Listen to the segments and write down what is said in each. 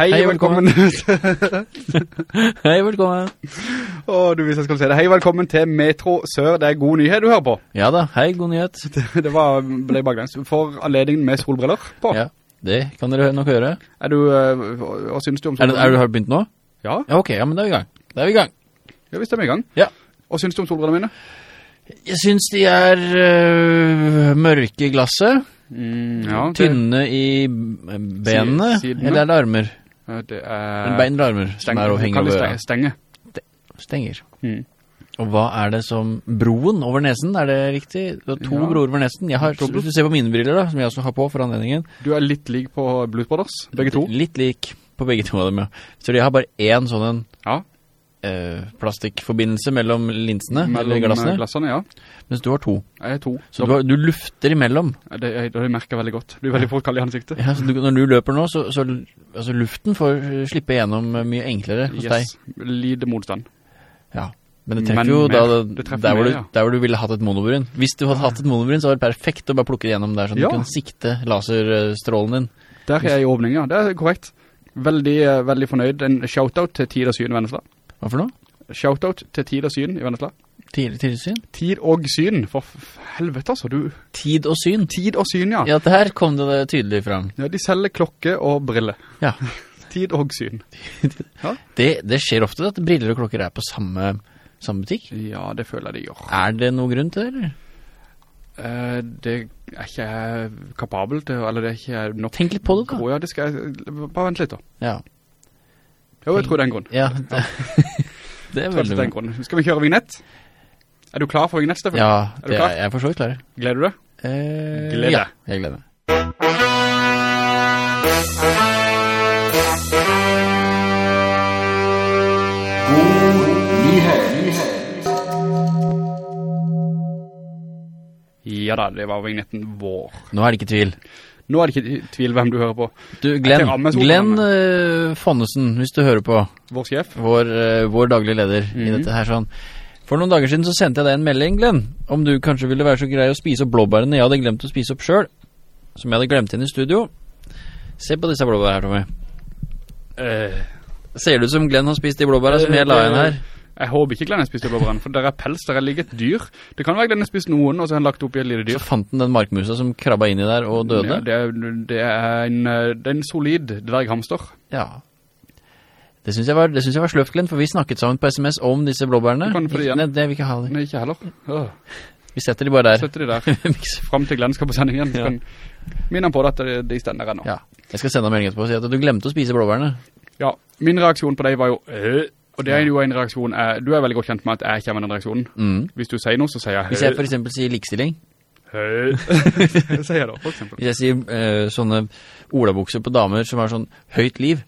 Hei, Hei, velkommen. Hei, velkommen. Å, du visste jeg skulle si det. Hei, velkommen til Metro Sør. Det er god nyhet du hører på. Ja da, hei, god nyhet. Det, det var, ble baklengs. For anledningen med solbriller på. Ja, det kan dere nok høre. Er du, hva, hva synes du om Er, solbriller? er du, har begynt nå? Ja, Ja, ok, ja, men da er vi i gang. Da er vi i gang. ja, visst er vi i gang. Ja. Hva synes du om solbriller mine? Jeg synes de er øh, mørke i glasset, Mm, ja, det, tynne i benene, sidene. eller er det armer? Det er... En bein eller armer som er det øra? stenge. stenge. Stenger. Mm. Og hva er det som... Broen over nesen, er det riktig? Det er to Ja. broer over nesen. Jeg har, hvis du ser på mine briller da, som jeg også har på for anledningen, Du er litt lik på Blues Brothers, begge to. litt lik på begge to av dem, ja. Så jeg har bare en sånn en Ja, eh, plastikkforbindelse mellom linsene, eller mellom glassene, glassene, ja. mens du har to. Jeg har to. Så du, har, du lufter imellom. Det, jeg, det merker jeg veldig godt. Du er veldig fort kall i ansiktet. Ja, så du, når du løper nå, så, så altså luften får slippe gjennom eh, mye enklere hos deg. Yes, lite motstand. Ja. Men det treffer Men jo mer. da, Det treffer der, hvor mer, du, der hvor du ville hatt et monobryn. Hvis du hadde hatt et monobryn, så var det perfekt å bare plukke det gjennom der, så Ja. du kan sikte laserstrålen din. Der er jeg i åpning, ja. Det er korrekt. Veldig, eh, veldig fornøyd. En shoutout til Tid og Syn Vennesla. Hva for noe? Shoutout til Tid og Syn i Vennesla. og Syn? Tid og Syn, for helvete altså, du. Tid og syn. Tid og Syn, ja. Ja, der kom det det tydelig frem. ja. De selger klokke og brille. Ja. Tid og Syn. Det, det skjer ofte at briller og klokker er på samme, samme butikk. Ja, det føler jeg de gjør. Er det noe grunn til det, eller? Eh, det er ikke jeg kapabel til, eller det er ikke nok. Tenk litt på det da. Ja, det skal jeg, bare vent litt da. Ja. Jo, jeg tror det er en grunn. Ja, det, det er veldig det er en grunn. Skal vi kjøre vignett? Er du klar for vignett, Steffen? Ja, Er er, jeg er for så vidt klar. Gleder du deg? Eh, Gleder Ja, jeg gleder meg. Ja da, det var vignetten vår. Nå er det ikke tvil. Nå er det ikke tvil hvem du hører på. Du, Glenn, Glenn eh, Fonnesen, hvis du hører på, Vår sjef. vår, uh, vår daglige leder i Mhm. dette her sånn. For noen dager siden så sendte jeg deg en melding, Glenn, om du kanskje ville være så grei å spise opp blåbærene jeg hadde glemt å spise opp selv, som jeg hadde glemt inn i studio. Se på disse blåbærene her, Tommy. Uh, Ser det ut som Glenn har spist de blåbærene som jeg la igjen her? Jeg håper ikke Glenn har spist blåbærene, for der er pels, der er ligget et dyr. Det kan være Glenn har spist noen, og så har han lagt opp i et lite dyr. Så fant han den markmusa som krabba inn i der og døde. Ja, det, er, det, er en, eh, det er en solid dverghamster. Ja. Det synes jeg var, synes jeg var sløft, Glenn, for vi snakket sammen på sms om disse blåbærene. Du kan få det igjen. Nei, det vil vi ikke ha det. Nei, ikke heller. Øh. Vi setter de bare der. Setter de der. Frem til Glenn skal på sending igjen. Ja. Minn han på det at de- de stender ennå. ja. Jeg skal sende en melding etterpå og si at du glemte å spise blåbærene. Ja, min reaksjon på deg var jo øh, Og det er jo en reaksjon jeg, Du er veldig godt kjent med at jeg kommer med den reaksjonen Mm. Hvis du sier noe så sier jeg høy. Hvis jeg for eksempel sier likstilling. Høy. Det sier jeg da, for eksempel hvis jeg sier uh, sånne olabukser på damer som har sånn høyt liv,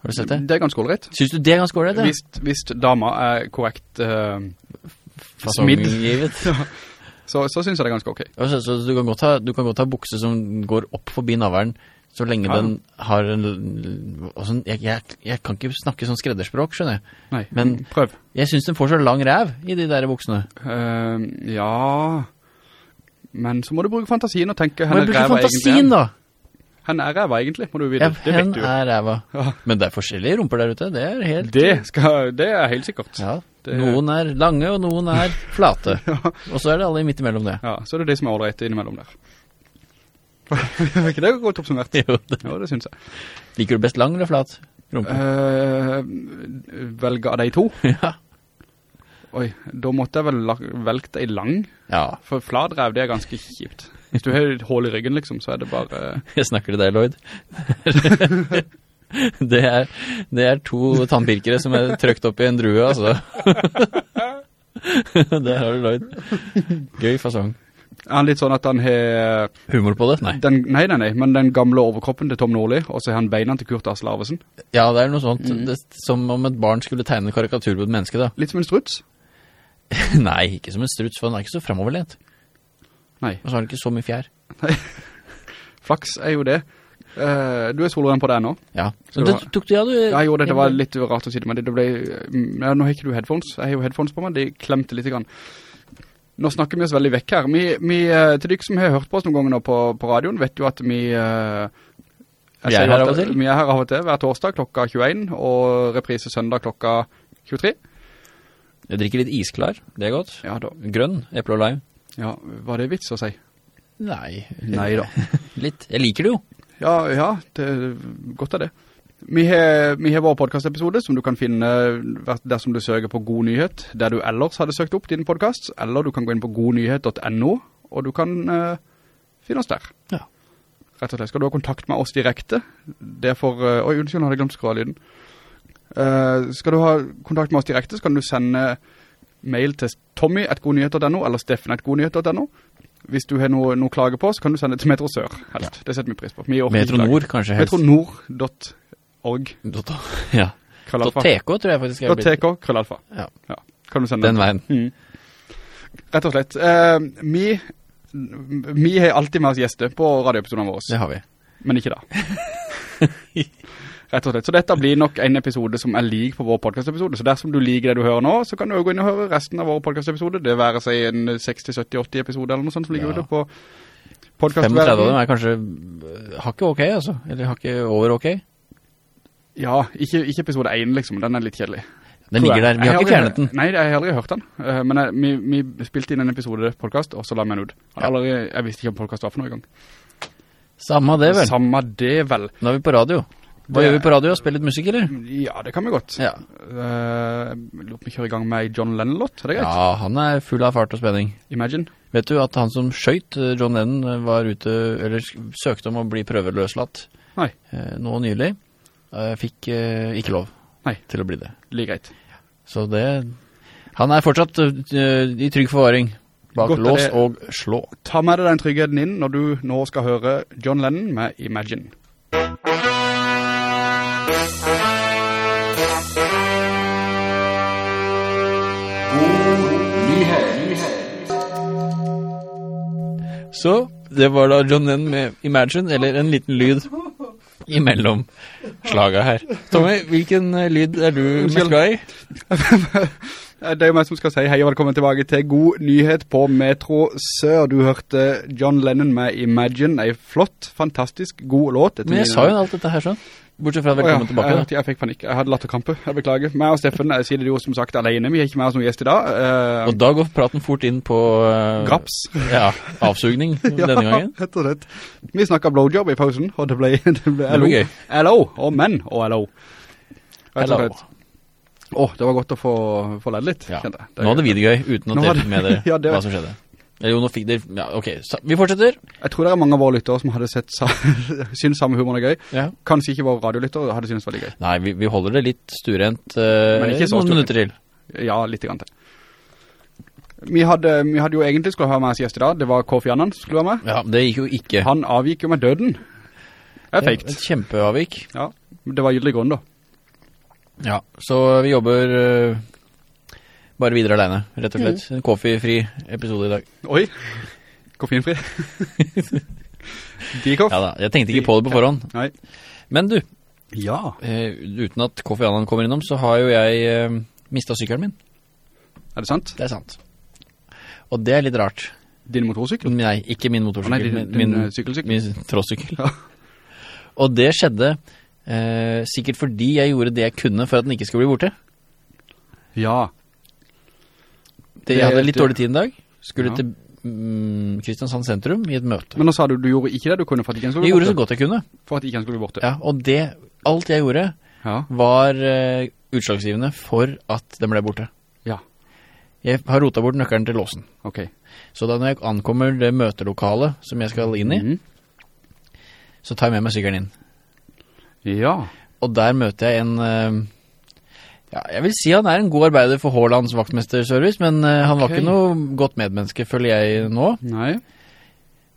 har du sett det? Det er ganske ålreit Synes du det er ganske ålreit, hvis, hvis dama er korrekt uh, smidd så, så synes jeg det er ganske ok Så, så du, kan godt ha, du kan godt ha bukser som går opp forbi navlen, så lenge Ja. den har en... og sånn- jeg, jeg, jeg kan ikke snakke sånn skredderspråk, skjønner jeg. Nei, Men- prøv Jeg synes den får så lang rev i de der buksene. Uh, Ja Men så må du bruke fantasien og tenke Men egentlig. Men bruke fantasien da! Henne er ræva egentlig, må du vite Ja, Det hen du er ræva. Ja. Men det er forskjellige rumper der ute, det er helt... det, skal, det er helt sikkert Ja, Det- noen er lange, og noen er flate. Og så er det alle midt imellom det. Ja, så er det de som er ålreit innimellom der Er ikke det godt oppsummert? Jo, det. jo, det synes jeg Liker du best lang eller flat rumpe? Uh, velge av de to ja. Oi, da måtte jeg vel velge ei lang ja, For fladrev, det er ganske kjipt Hvis du har et hål i ryggen liksom, så er det bare jeg snakker til deg, Lloyd. det, er, det er to tannpirkere som er trøkt opp i en drue, altså. Der har du Lloyd. Gøy fasong. Er han litt sånn at han har Humor på det? Nei. den, Nei, nei, nei, men den gamle overkroppen til Tom Norli, Og så har han beina til Kurt Asle Arvesen Ja, det er noe sånt. Mm. Det, som om et barn skulle tegne karikatur på et menneske, da. Litt som en struts Nei, ikke som en struts, for han er ikke så fremoverlent. Nei, Og så har han ikke så mye fjær. flaks er jo det Uh, Du er solrenn på det nå Ja. Så det tok du, ja, du... Ja, jo, det, det var litt rart å si det, men det, det ble, mm, ja, nå har ikke du headphones, jeg har jo headphones på meg, de klemte litt grann. Nå snakker vi oss veldig vekk her. Vi, vi, eh, til dere som har hørt på oss noen ganger nå på, på radioen, vet jo at vi, eh, Vi er her av og til. Vi er her av og til hver torsdag klokka 21, og reprise søndag klokka 23. Jeg drikker litt isklar, det er godt. Ja. Grønn, eple og lime. Ja, var det vits å si? Nei. Nei da. Litt. Jeg liker det jo. Ja, ja, det godt er det. Vi har, vi har vår podcastepisode som du kan finne dersom du søker på God Nyhet, der du ellers hadde søkt opp din podcast, eller du kan gå inn på godnyhet.no, og du kan uh, finne oss der. Ja. Rett og slett. Skal du ha kontakt med oss direkte? Det for... eh, oi, unnskyld, hadde jeg glemt å skru av lyden. Eh, skal du ha kontakt med oss direkte, så kan du sende mail til tommy.godnyhet.no eller steffen.godnyhet.no. Hvis du har noe, noe klage på, så kan du sende det til Metro Sør, helst. Det setter vi pris på. Vi Metro. Nord, kanskje helst. Metronord.org Dota, Ja. krøllalfa. TK tror jeg faktisk er blitt. TK krøllalfa. Ja. Ja. Kan du sende Den veien. Mm. Rett og slett. Eh, vi, vi har alltid med oss gjester på radioepisodene våre, Det har vi. men ikke da. Rett og slett. Så dette blir nok en episode som er lik på vår podcastepisode. Så dersom du liker det du hører nå, så kan du jo gå inn og høre resten av vår podcastepisode. Det være seg en 60-70-80 episode eller noe sånt som ligger Ja. ute på 35 av dem er kanskje øh, hakket ok, altså. Eller hakket over ok. Ja, ikke, ikke episode 1 liksom, den er litt kjedelig. Den ligger der. Vi har, har ikke fjernet den. Nei, jeg har aldri hørt den. Eh, men jeg, vi, vi spilte inn en episode podcast, og så la vi den ut. Jeg, aldri, jeg visste ikke om podcast var for noe i gang. Samme det vel. Samme det vel. Nå er vi på radio. Hva Det- gjør vi på radio? Spiller litt musikk, eller? Ja, det kan vi godt. Ja. Uh, vi kjører i gang med John Lennon-låt, er det greit? Ja, han er full av fart og spenning. Imagine. Vet du at han som skjøt eh, John Lennon var ute, eller søkte om å bli prøveløslatt Nei, Uh, nå nylig, fikk eh, ikke lov Nei. til å bli det. like greit. Så det, han er fortsatt eh, i trygg forvaring bak Godt lås og slå. Ta med deg den tryggheten inn når du nå skal høre John Lennon med Imagine. Så det var da John Lennon med Imagine, eller en liten lyd imellom slaga her. Tommy, hvilken eh, lyd er du mest glad i? Det er jo meg som skal si hei og velkommen tilbake til God Nyhet på Metro Sør. Du hørte John Lennon med Imagine, en flott, fantastisk, god låt. Men jeg sa jo alt dette her sånn. Bortsett fra Å ja, velkommen tilbake jeg, hørte- jeg fikk panikk. Jeg hadde latterkampe. Jeg beklager. Meg og Steffen jeg sier det jo som sagt alene. Vi er ikke med oss noen gjest i dag. Uh, Og da går praten fort inn på... Uh, graps. Ja, avsugning denne gangen. Ja, rett og slett. Vi snakket blowjob i pausen, og det ble, det ble Det ble gøy. Hello, og menn, og hello. Rett og slett. Åh, det var godt å få, få ledd litt, Ja. Nå hadde vi det gøy, uten å dele med dere Ja, det- hva som skjedde. Jo, nå fikk dere... Ja, ok, så, vi fortsetter. Jeg tror det er mange av våre lyttere som hadde sett, synes samme humoren er gøy. Ja. Kanskje ikke våre radiolyttere hadde syntes det var veldig gøy. Nei, vi, vi holder det litt sturent uh, Men ikke så noen minutter til. Ja, litt grann til. Vi hadde, vi hadde jo egentlig skulle ha med oss gjest i dag. Det var Kofi Annan som skulle være med. Ja, det gikk jo ikke. Han avgikk jo med døden. Det er feikt. Et kjempeavvik. Ja, det var gyldig grunn da. Ja, så vi jobber eh, bare videre alene, rett og slett. En coffee-fri episode i dag. Oi, koffeinfri. Dikoff? Ja da, jeg tenkte ikke på det på forhånd. Nei. Men du, Ja. eh, uten at koffianen Annan kommer innom, så har jo jeg eh, mistet sykkelen min. Er det sant? Det er sant. Og det er litt rart. Din motorsykkel? Nei, ikke min motorsykkel, Nei, din, min, din min, eh, sykkelsykkel? min tråsykkel. Ja. Og det skjedde eh, sikkert fordi jeg gjorde det jeg kunne for at den ikke skulle bli borte. Ja. Det, jeg hadde litt dårlig tid en dag. Skulle Ja. til mm, Kristiansand sentrum i et møte. Men nå sa du, du gjorde ikke det du kunne for at ikke han skulle bli borte. Jeg gjorde så godt jeg kunne. For at ikke han skulle bli borte. Ja, og det, alt jeg gjorde Ja. var uh, utslagsgivende for at den ble borte. Ja. Jeg har rotet bort nøkkelen til låsen. Ok. Så da når jeg ankommer det møtelokalet som jeg skal inn i, Mhm. så tar jeg med meg sykkelen inn. Ja. Og der møter jeg en eh, Ja, jeg vil si han er en god arbeider for Haalands vaktmesterservice, men uh, han var ikke noe godt medmenneske, føler jeg nå. Nei.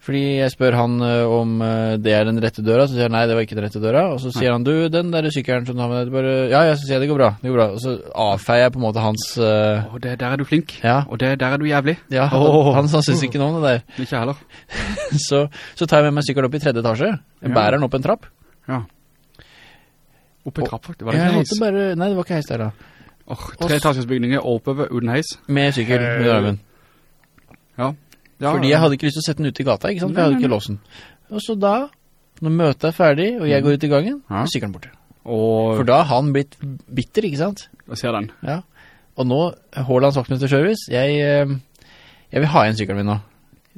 Fordi jeg spør han uh, om uh, det er den rette døra, så sier han nei, det var ikke den rette døra. Og så sier han, du, den der sykkelen som du har med deg, bare, ja, ja, så sier jeg, det går bra, det går bra. Og så avfeier jeg på en måte hans, Åh, det, der er du flink. ja, Og det, der er du jævlig. ja, oh. han, han synes ikke noe om det der. Ikke heller. Så, så tar jeg med meg sykkelen opp i tredje etasje, jeg bærer den opp en trapp. Ja. Oppe i trapp, faktisk. Var det ikke heis? bare, nei, det var ikke heis der da. Åh, tre etasjesbygninger oppover uten heis. Med sykkel med Eh, armen. Ja. ja. Fordi jeg hadde ikke lyst til å sette den ut i gata, ikke sant? For jeg hadde ikke låst låsen. Og så da Når møtet er ferdig, og jeg Mm. går ut i gangen, Ja. er sykkelen borte. Og For da har han blitt bitter, ikke sant? jeg ser den. Ja. Og nå, Håland Saksminister Service, jeg, eh, jeg vil ha igjen sykkelen min nå.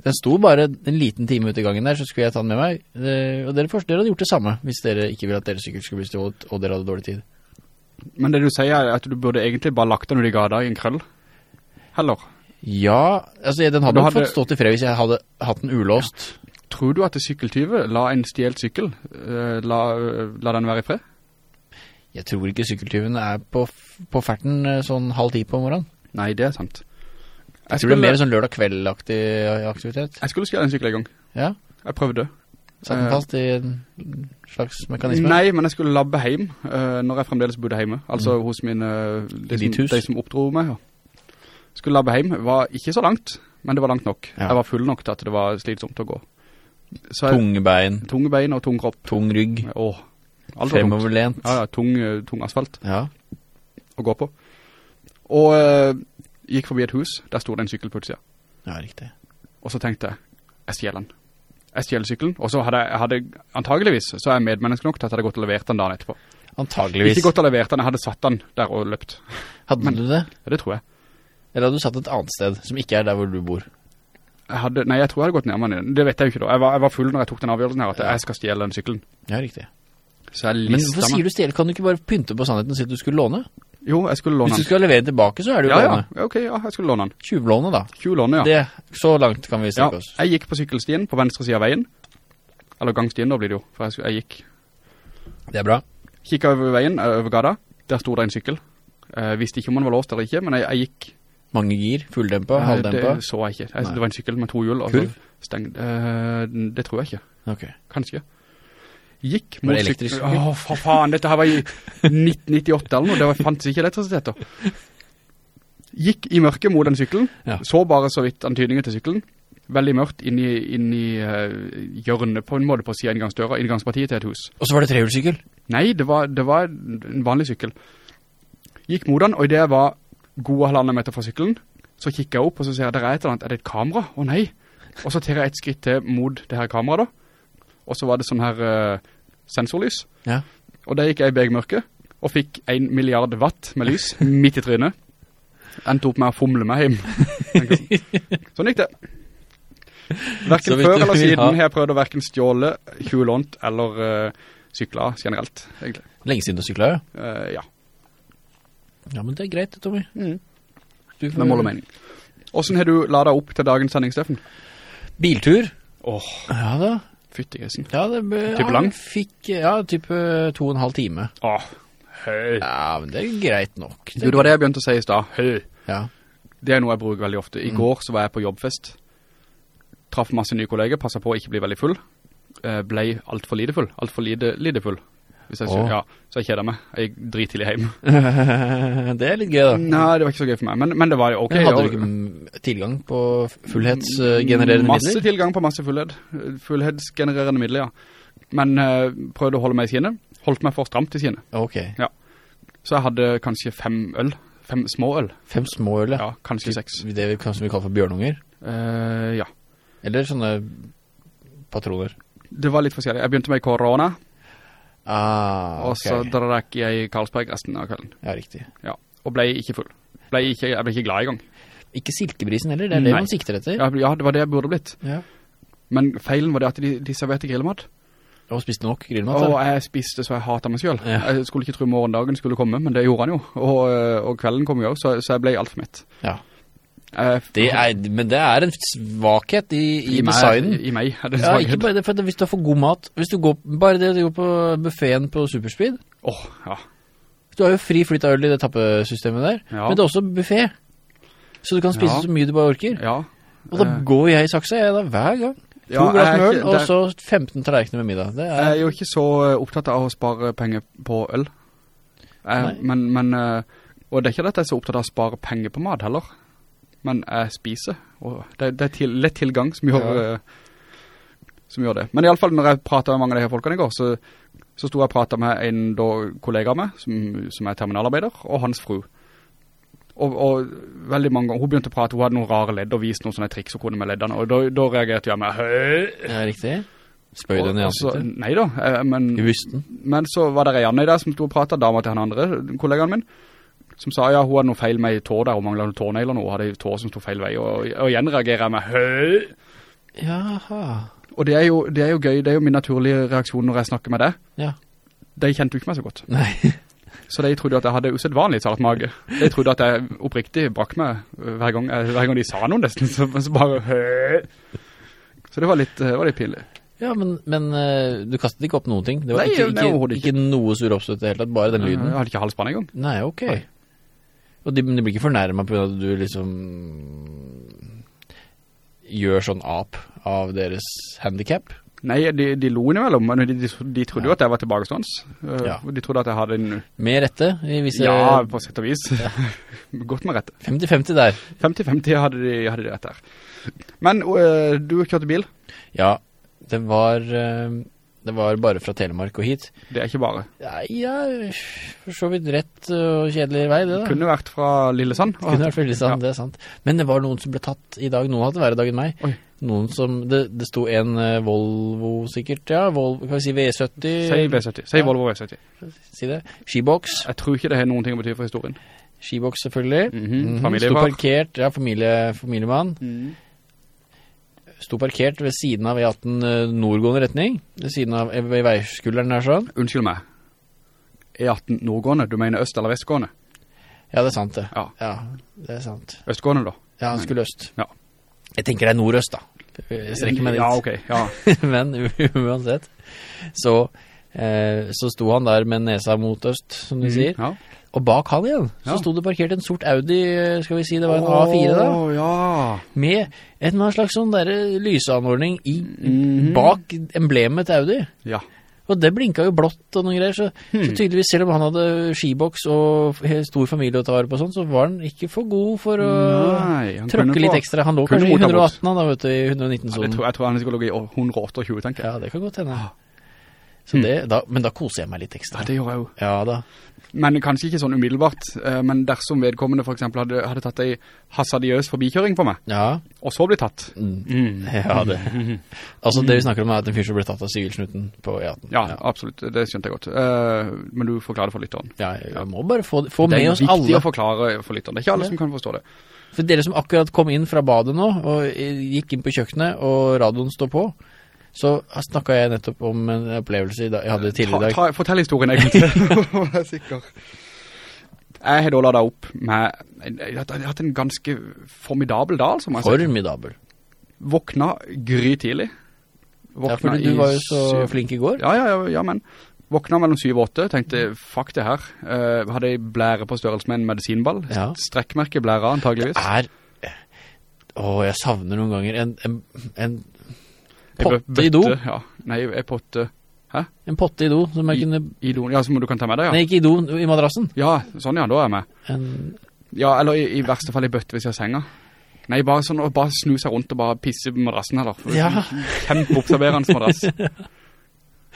Den sto bare en liten time ut i gangen der, så skulle jeg ta den med meg. Det, Og dere, først, dere hadde gjort det samme, hvis dere ikke ville at deres sykkel skulle bli stjålet, og dere hadde dårlig tid. Men det du sier er at du burde egentlig bare lagt den ut i gata i en krøll. Heller. Ja, altså den hadde hadde- fått stått i fred hvis jeg hadde hatt den ulåst. Tror du at sykkeltyve la en stjelt sykkel, eh, la, la den være i fred? Jeg tror ikke sykkeltyven er på, på ferten eh, sånn halv ti på morgenen. Nei, det er sant. Jeg tror det er mer sånn lørdag kveld-aktig aktivitet. Jeg skulle skjære en sykkel en gang. Ja, Jeg prøvde. satt den Eh, fast i en slags mekanisme. Nei, men jeg skulle labbe hjem uh, når jeg fremdeles bodde hjemme. Altså hos mine, de, Mm. som, de som oppdro meg. Ja. Skulle labbe hjem, var ikke så langt, men det var langt nok. Ja. Jeg var full nok til at det var slitsomt å gå. Så jeg, Tunge bein, tunge bein og tung kropp. tung rygg, Åh, fremoverlent. Ja, ja, tung, eh, tung asfalt Ja, å gå på. Og eh, gikk forbi et hus, der stod det en sykkel på utsida. ja, riktig. Og så tenkte jeg, jeg stjeler den. Jeg stjeler sykkelen, og så hadde jeg, hadde, antageligvis, så er jeg medmenneske nok til at jeg hadde gått og levert den dagen etterpå. Antageligvis. Ikke gått og levert den, jeg hadde satt den der og løpt. Hadde men- du det? Ja, det tror jeg. Eller hadde du satt et annet sted, som ikke er der hvor du bor? jeg hadde, nei, jeg tror jeg hadde gått nærmere den. Det vet jeg jo ikke da. Jeg var, jeg var full når jeg tok den avgjørelsen her, at jeg skal stjele den sykkelen. Ja, riktig. Men hvorfor sier du stjele? Kan du ikke bare pynte på sannheten og si at du skulle låne? Jo, jeg skulle låne Hvis du skulle skal levere den tilbake, så er det jo Ja, ja, låne. ja, ok, ja, jeg skulle låne den. Tjuvlåne da. 20 låne, ja. Det, så langt kan vi ja. strekke oss. Jeg gikk på sykkelstien på venstre siden av veien. Eller gangstien da blir det jo, for jeg, jeg gikk. Det er bra. Kikket over veien, eh, over gata. Der stod det en sykkel. Jeg visste ikke om den var låst eller ikke, men jeg, jeg gikk. Mange gir, fulldempa, ja, halvdempa. Det så jeg ikke. Jeg, det var en sykkel med to hjul. Kurv? så Stengt. Eh, det tror jeg ikke. Ok. Kanskje. Gikk mot det elektrisk sykkel? Åh, for faen, dette her var i 1998 eller noe, det var, fantes ikke elektrisitet da. Gikk i mørket mot den sykkelen, Ja. så bare så vidt antydningen til sykkelen, veldig mørkt inn i, inn i uh, hjørnet på en måte på siden inngangsdøra, inngangspartiet til et hus. Og så var det trehjulsykkel? Nei, det var, det var en vanlig sykkel. Gikk mot den, og i det jeg var gode halvannen meter fra sykkelen, så kikker jeg opp, og så ser jeg, der er et eller annet, er det et kamera? Å nei! Og så tar jeg et skritt til mot det her kameraet da, og så var det sånn her eh, sensorlys. Ja. Og der gikk jeg i begmørket, og fikk en milliard watt med lys midt i trynet. Endte opp med å fumle meg hjem. sånn gikk det. Hverken før eller siden ha- har jeg prøvd å hverken stjåle, kjulånt eller uh, sykla generelt, egentlig. Lenge siden du syklet, ja. Uh, ja. Ja, men det er greit, Tommy. Du får- med mål og mening. Hvordan har du ladet opp til dagens sending, Steffen? Biltur. Åh, Ja da. Fytti grisen. Ja, det ble, Type ja, lang? Fikk, ja, type to og en halv time. Åh, høy. Ja, men det er greit nok. Du, det var det jeg begynte å si i sted, Høy. Ja. Det er noe jeg bruker veldig ofte. I Mm. går så var jeg på jobbfest. Traff masse nye kolleger, passet på å ikke bli veldig full. Eh, Ble alt for lite full. Alt for lite, lite full. Hvis jeg, Åh. ja, så jeg kjeder meg. Jeg gikk drittidlig hjem. det er litt gøy, da. Nei, det var ikke så gøy for meg. Men, men det var jo ok. Men hadde du ikke tilgang på fullhetsgenererende Masse midler? tilgang på masse fullhed. Fullhetsgenererende midler, ja. Men uh, prøvde å holde meg i skinnet. Holdt meg for stramt i skinnet. Ok. Så jeg hadde kanskje fem øl. Fem små øl. Fem små øl, ja. Ja, kanskje seks. Det vi kanskje som vi kaller for bjørnunger. Uh, ja. Eller sånne patroner. Det var litt forskjellig. Jeg begynte med korona, Ah, og så drakk jeg Carlsberg resten av kvelden. Ja, riktig. Ja, og ble ikke full. Ble ikke, jeg ble ikke glad i gang. Ikke silkebrisen heller, det er det Nei. man sikter etter. Ja, ja, det var det jeg burde blitt. Ja. Men feilen var det at de, de serverte grillmat. Og spiste nok grillmat, Og jeg spiste så jeg hatet meg selv. Ja. Jeg skulle ikke tro morgendagen skulle komme, men det gjorde han jo. Og, øh, og kvelden kom jo også, så, så jeg ble alt for mitt. Ja. Jeg- Det er, men det er en svakhet i, i, I designen. I, meg er det en Ja, ikke bare det, for hvis du har for god mat Hvis du går, bare det du går på buffeten på Superspeed Åh, ja. Du har jo fri flytt av øl i det tappesystemet der Ja. Men det er også buffet Så du kan spise Ja. så mye du bare orker Ja. Og da Eh, går jeg i saksa jeg da hver gang To ja, glass er med øl Og så 15 tallerkener med middag Det Jeg er er jo ikke så øh, opptatt av å spare penger på øl. Jeg, men, men, og det er ikke at jeg er så opptatt av å spare penger på mat heller. Men jeg spiser, og det, det er til, lett tilgang som gjør, Ja. øh, som gjør det. Men i alle fall når jeg pratet med mange av de her folkene i går, så, så stod jeg og pratet med en da, kollega av meg, som, som er terminalarbeider, og hans fru. Og, og veldig mange ganger, hun begynte å prate, hun hadde noen rare ledd og viste noen sånne triks hun kunne med leddene, og da, da reagerte jeg med, høy, Ja, riktig Spøy den i Og så- ansiktet. Nei da, eh, men, I bysten. men så var det Reianne der som stod og pratet, dama til han andre, kollegaen min, som sa ja, hun hadde noe feil med tår der, hun manglet noen tårnegler eller noe, hadde tår som stod feil vei, og, og igjen reagerer jeg med høy. Jaha. Og det er, jo, det er jo gøy, det er jo min naturlige reaksjon når jeg snakker med deg. Ja. De kjente jo ikke meg så godt. Nei. Så de trodde at jeg hadde usedvanlig talt mage. De trodde at jeg oppriktig brakk meg øh, hver gang, hver gang de sa noe nesten, så, så bare høy. Så det var litt, det var litt pinlig. Ja, men, men eh, du kastet ikke opp noen ting. Det var Nei, ikke, ikke, ikke, ikke. noe sur oppstøtt i det hele tatt, bare den lyden. Jeg hadde ikke halsbånd engang. Nei, ok. Nei. Og de, de blir ikke fornærma på at du liksom gjør sånn ap av deres handicap? Nei, de, de lo innimellom, men de, de, de trodde jo at jeg var tilbakestående. Uh, Ja. De trodde at jeg hadde en... Med rette, i visse... Ja, på sett og vis. Godt med rette. 50-50 der. 50-50 hadde de, hadde de rett der. Men uh, du kjørte bil. Ja, det var, eh, det var bare fra Telemark og hit. Det er ikke bare. Ja, ja, for så vidt rett og kjedelig vei, det da. Kunne vært fra Lillesand. Kunne vært fra sant, Ja. det er sant. Men det var noen som ble tatt i dag. Noen hadde vært dag enn meg. Oi. Noen som, det, det sto en eh, Volvo sikkert, ja, Volvo, kan vi si V70? Si V70. Si Ja. Volvo V70. Si det. Skiboks. Jeg tror ikke det har noen ting å bety for historien. Skiboks selvfølgelig. Mm -hmm. familiefar. Sto parkert, ja, familie, familiemann. Sto parkert ved siden av E18 eh, nordgående retning. Ved siden av eh, ved veiskulderen der sånn. Unnskyld meg. E18 nordgående, du mener øst eller vestgående? Ja, det er sant det. Ja. Ja, det er sant. Østgående da? Ja, han skulle øst. Ja. Jeg tenker det er nordøst da. Jeg strekker meg dit. Ja, ok. Ja. Men uansett, så, eh, så sto han der med nesa mot øst, som du sier. Ja. Og bak han igjen, så Ja. sto det parkert en sort Audi, eh, skal vi si det var en A4 da, ja. med en slags sånn der lysanordning i, Mhm. bak emblemet til Audi. Ja. Og det blinket jo blått og noen greier, så, Hmm. så tydeligvis selv om han hadde skiboks og stor familie å ta vare på sånn, så var han ikke for god for å Nei, tråkke litt ekstra. Han lå kanskje i 118 da, vet du, i 119-sonen. Ja, tror, jeg tror han skulle ligge i 128, tenker jeg. Ja, det kan godt hende. Så det, da, men da koser jeg meg litt ekstra. Ja, det gjør jeg jo. Ja da. Men kanskje ikke sånn umiddelbart. eh, Men dersom vedkommende for eksempel hadde, hadde tatt en hasardiøs forbikjøring på meg, Ja. og så ble tatt. Mm. Mm. Ja, det. Altså, det vi snakker om er at en fyr som ble tatt av sygelsnuten på E18. Ja, ja. absolutt. Det skjønte jeg godt. Eh, men du forklarer det for lytteren. Ja, jeg må bare få, få Det er viktig å forklare for lytteren. Det er ikke alle Ja. som kan forstå det. For dere som akkurat kom inn fra badet nå, og gikk inn på kjøkkenet, og radioen står på, så snakket jeg nettopp om en opplevelse jeg hadde tidligere i dag. Ta, ta, fortell historien egentlig, nå til. Jeg er sikker. Jeg har da ladet opp med, jeg har hatt en ganske formidabel dag, som jeg sier. Formidabel. Våkna gry tidlig. Ja, fordi du var jo så syv- flink i går. Ja, ja, ja, ja, men våkna mellom syv og åtte, tenkte, fuck det her. Uh, hadde jeg blære på størrelse med en medisinball. Ja. Strekkmerke blære, antageligvis. Er, å, jeg savner noen ganger en, en, en potte i do. Ja. Nei, en potte Hæ? En potte i do, som jeg I- kunne... i doen. Ja, som du kan ta med deg, ja. Nei, ikke i do, i madrassen. Ja, sånn ja, da er jeg med. En, Ja, eller i, i verste fall i bøtte hvis jeg har senga. Nei, bare sånn bare snu seg rundt og bare pisse på madrassen, eller? Ja. Kjempeobserverende madrass.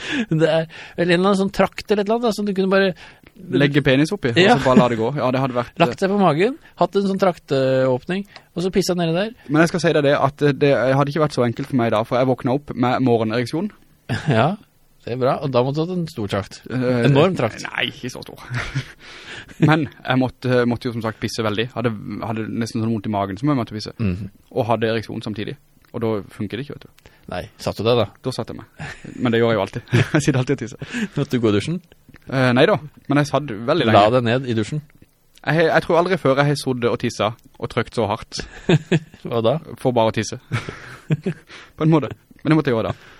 det er eller en eller annen sånn trakt eller et eller annet, som du kunne bare Legge penis oppi, Ja. og så bare la det gå. Ja, det hadde vært... lagt seg på magen, hatt en sånn traktåpning, og så pisset nede der. Men jeg skal si deg det, at det hadde ikke vært så enkelt for meg i dag, for jeg våkna opp med morgenereksjon. Ja, det er bra, og da måtte du hatt en stor trakt. Eh, Enorm trakt. Nei, ikke så stor. Men jeg måtte, måtte jo som sagt pisse veldig. Hadde, hadde nesten sånn vondt i magen som jeg måtte pisse. Mhm. Og hadde ereksjon samtidig. Og da funker det ikke, vet du. Nei, satt du deg da? Da satt jeg meg. Men det gjør jeg jo alltid. Jeg sitter alltid og tisser. Måtte du gå i dusjen? Eh, nei da, men jeg satt veldig lenge. La deg ned i dusjen. Jeg, jeg tror aldri før jeg har soddet og tisset, og trøkt så hardt Hva da? for bare å tisse. På en måte. Men det måtte jeg gjøre da.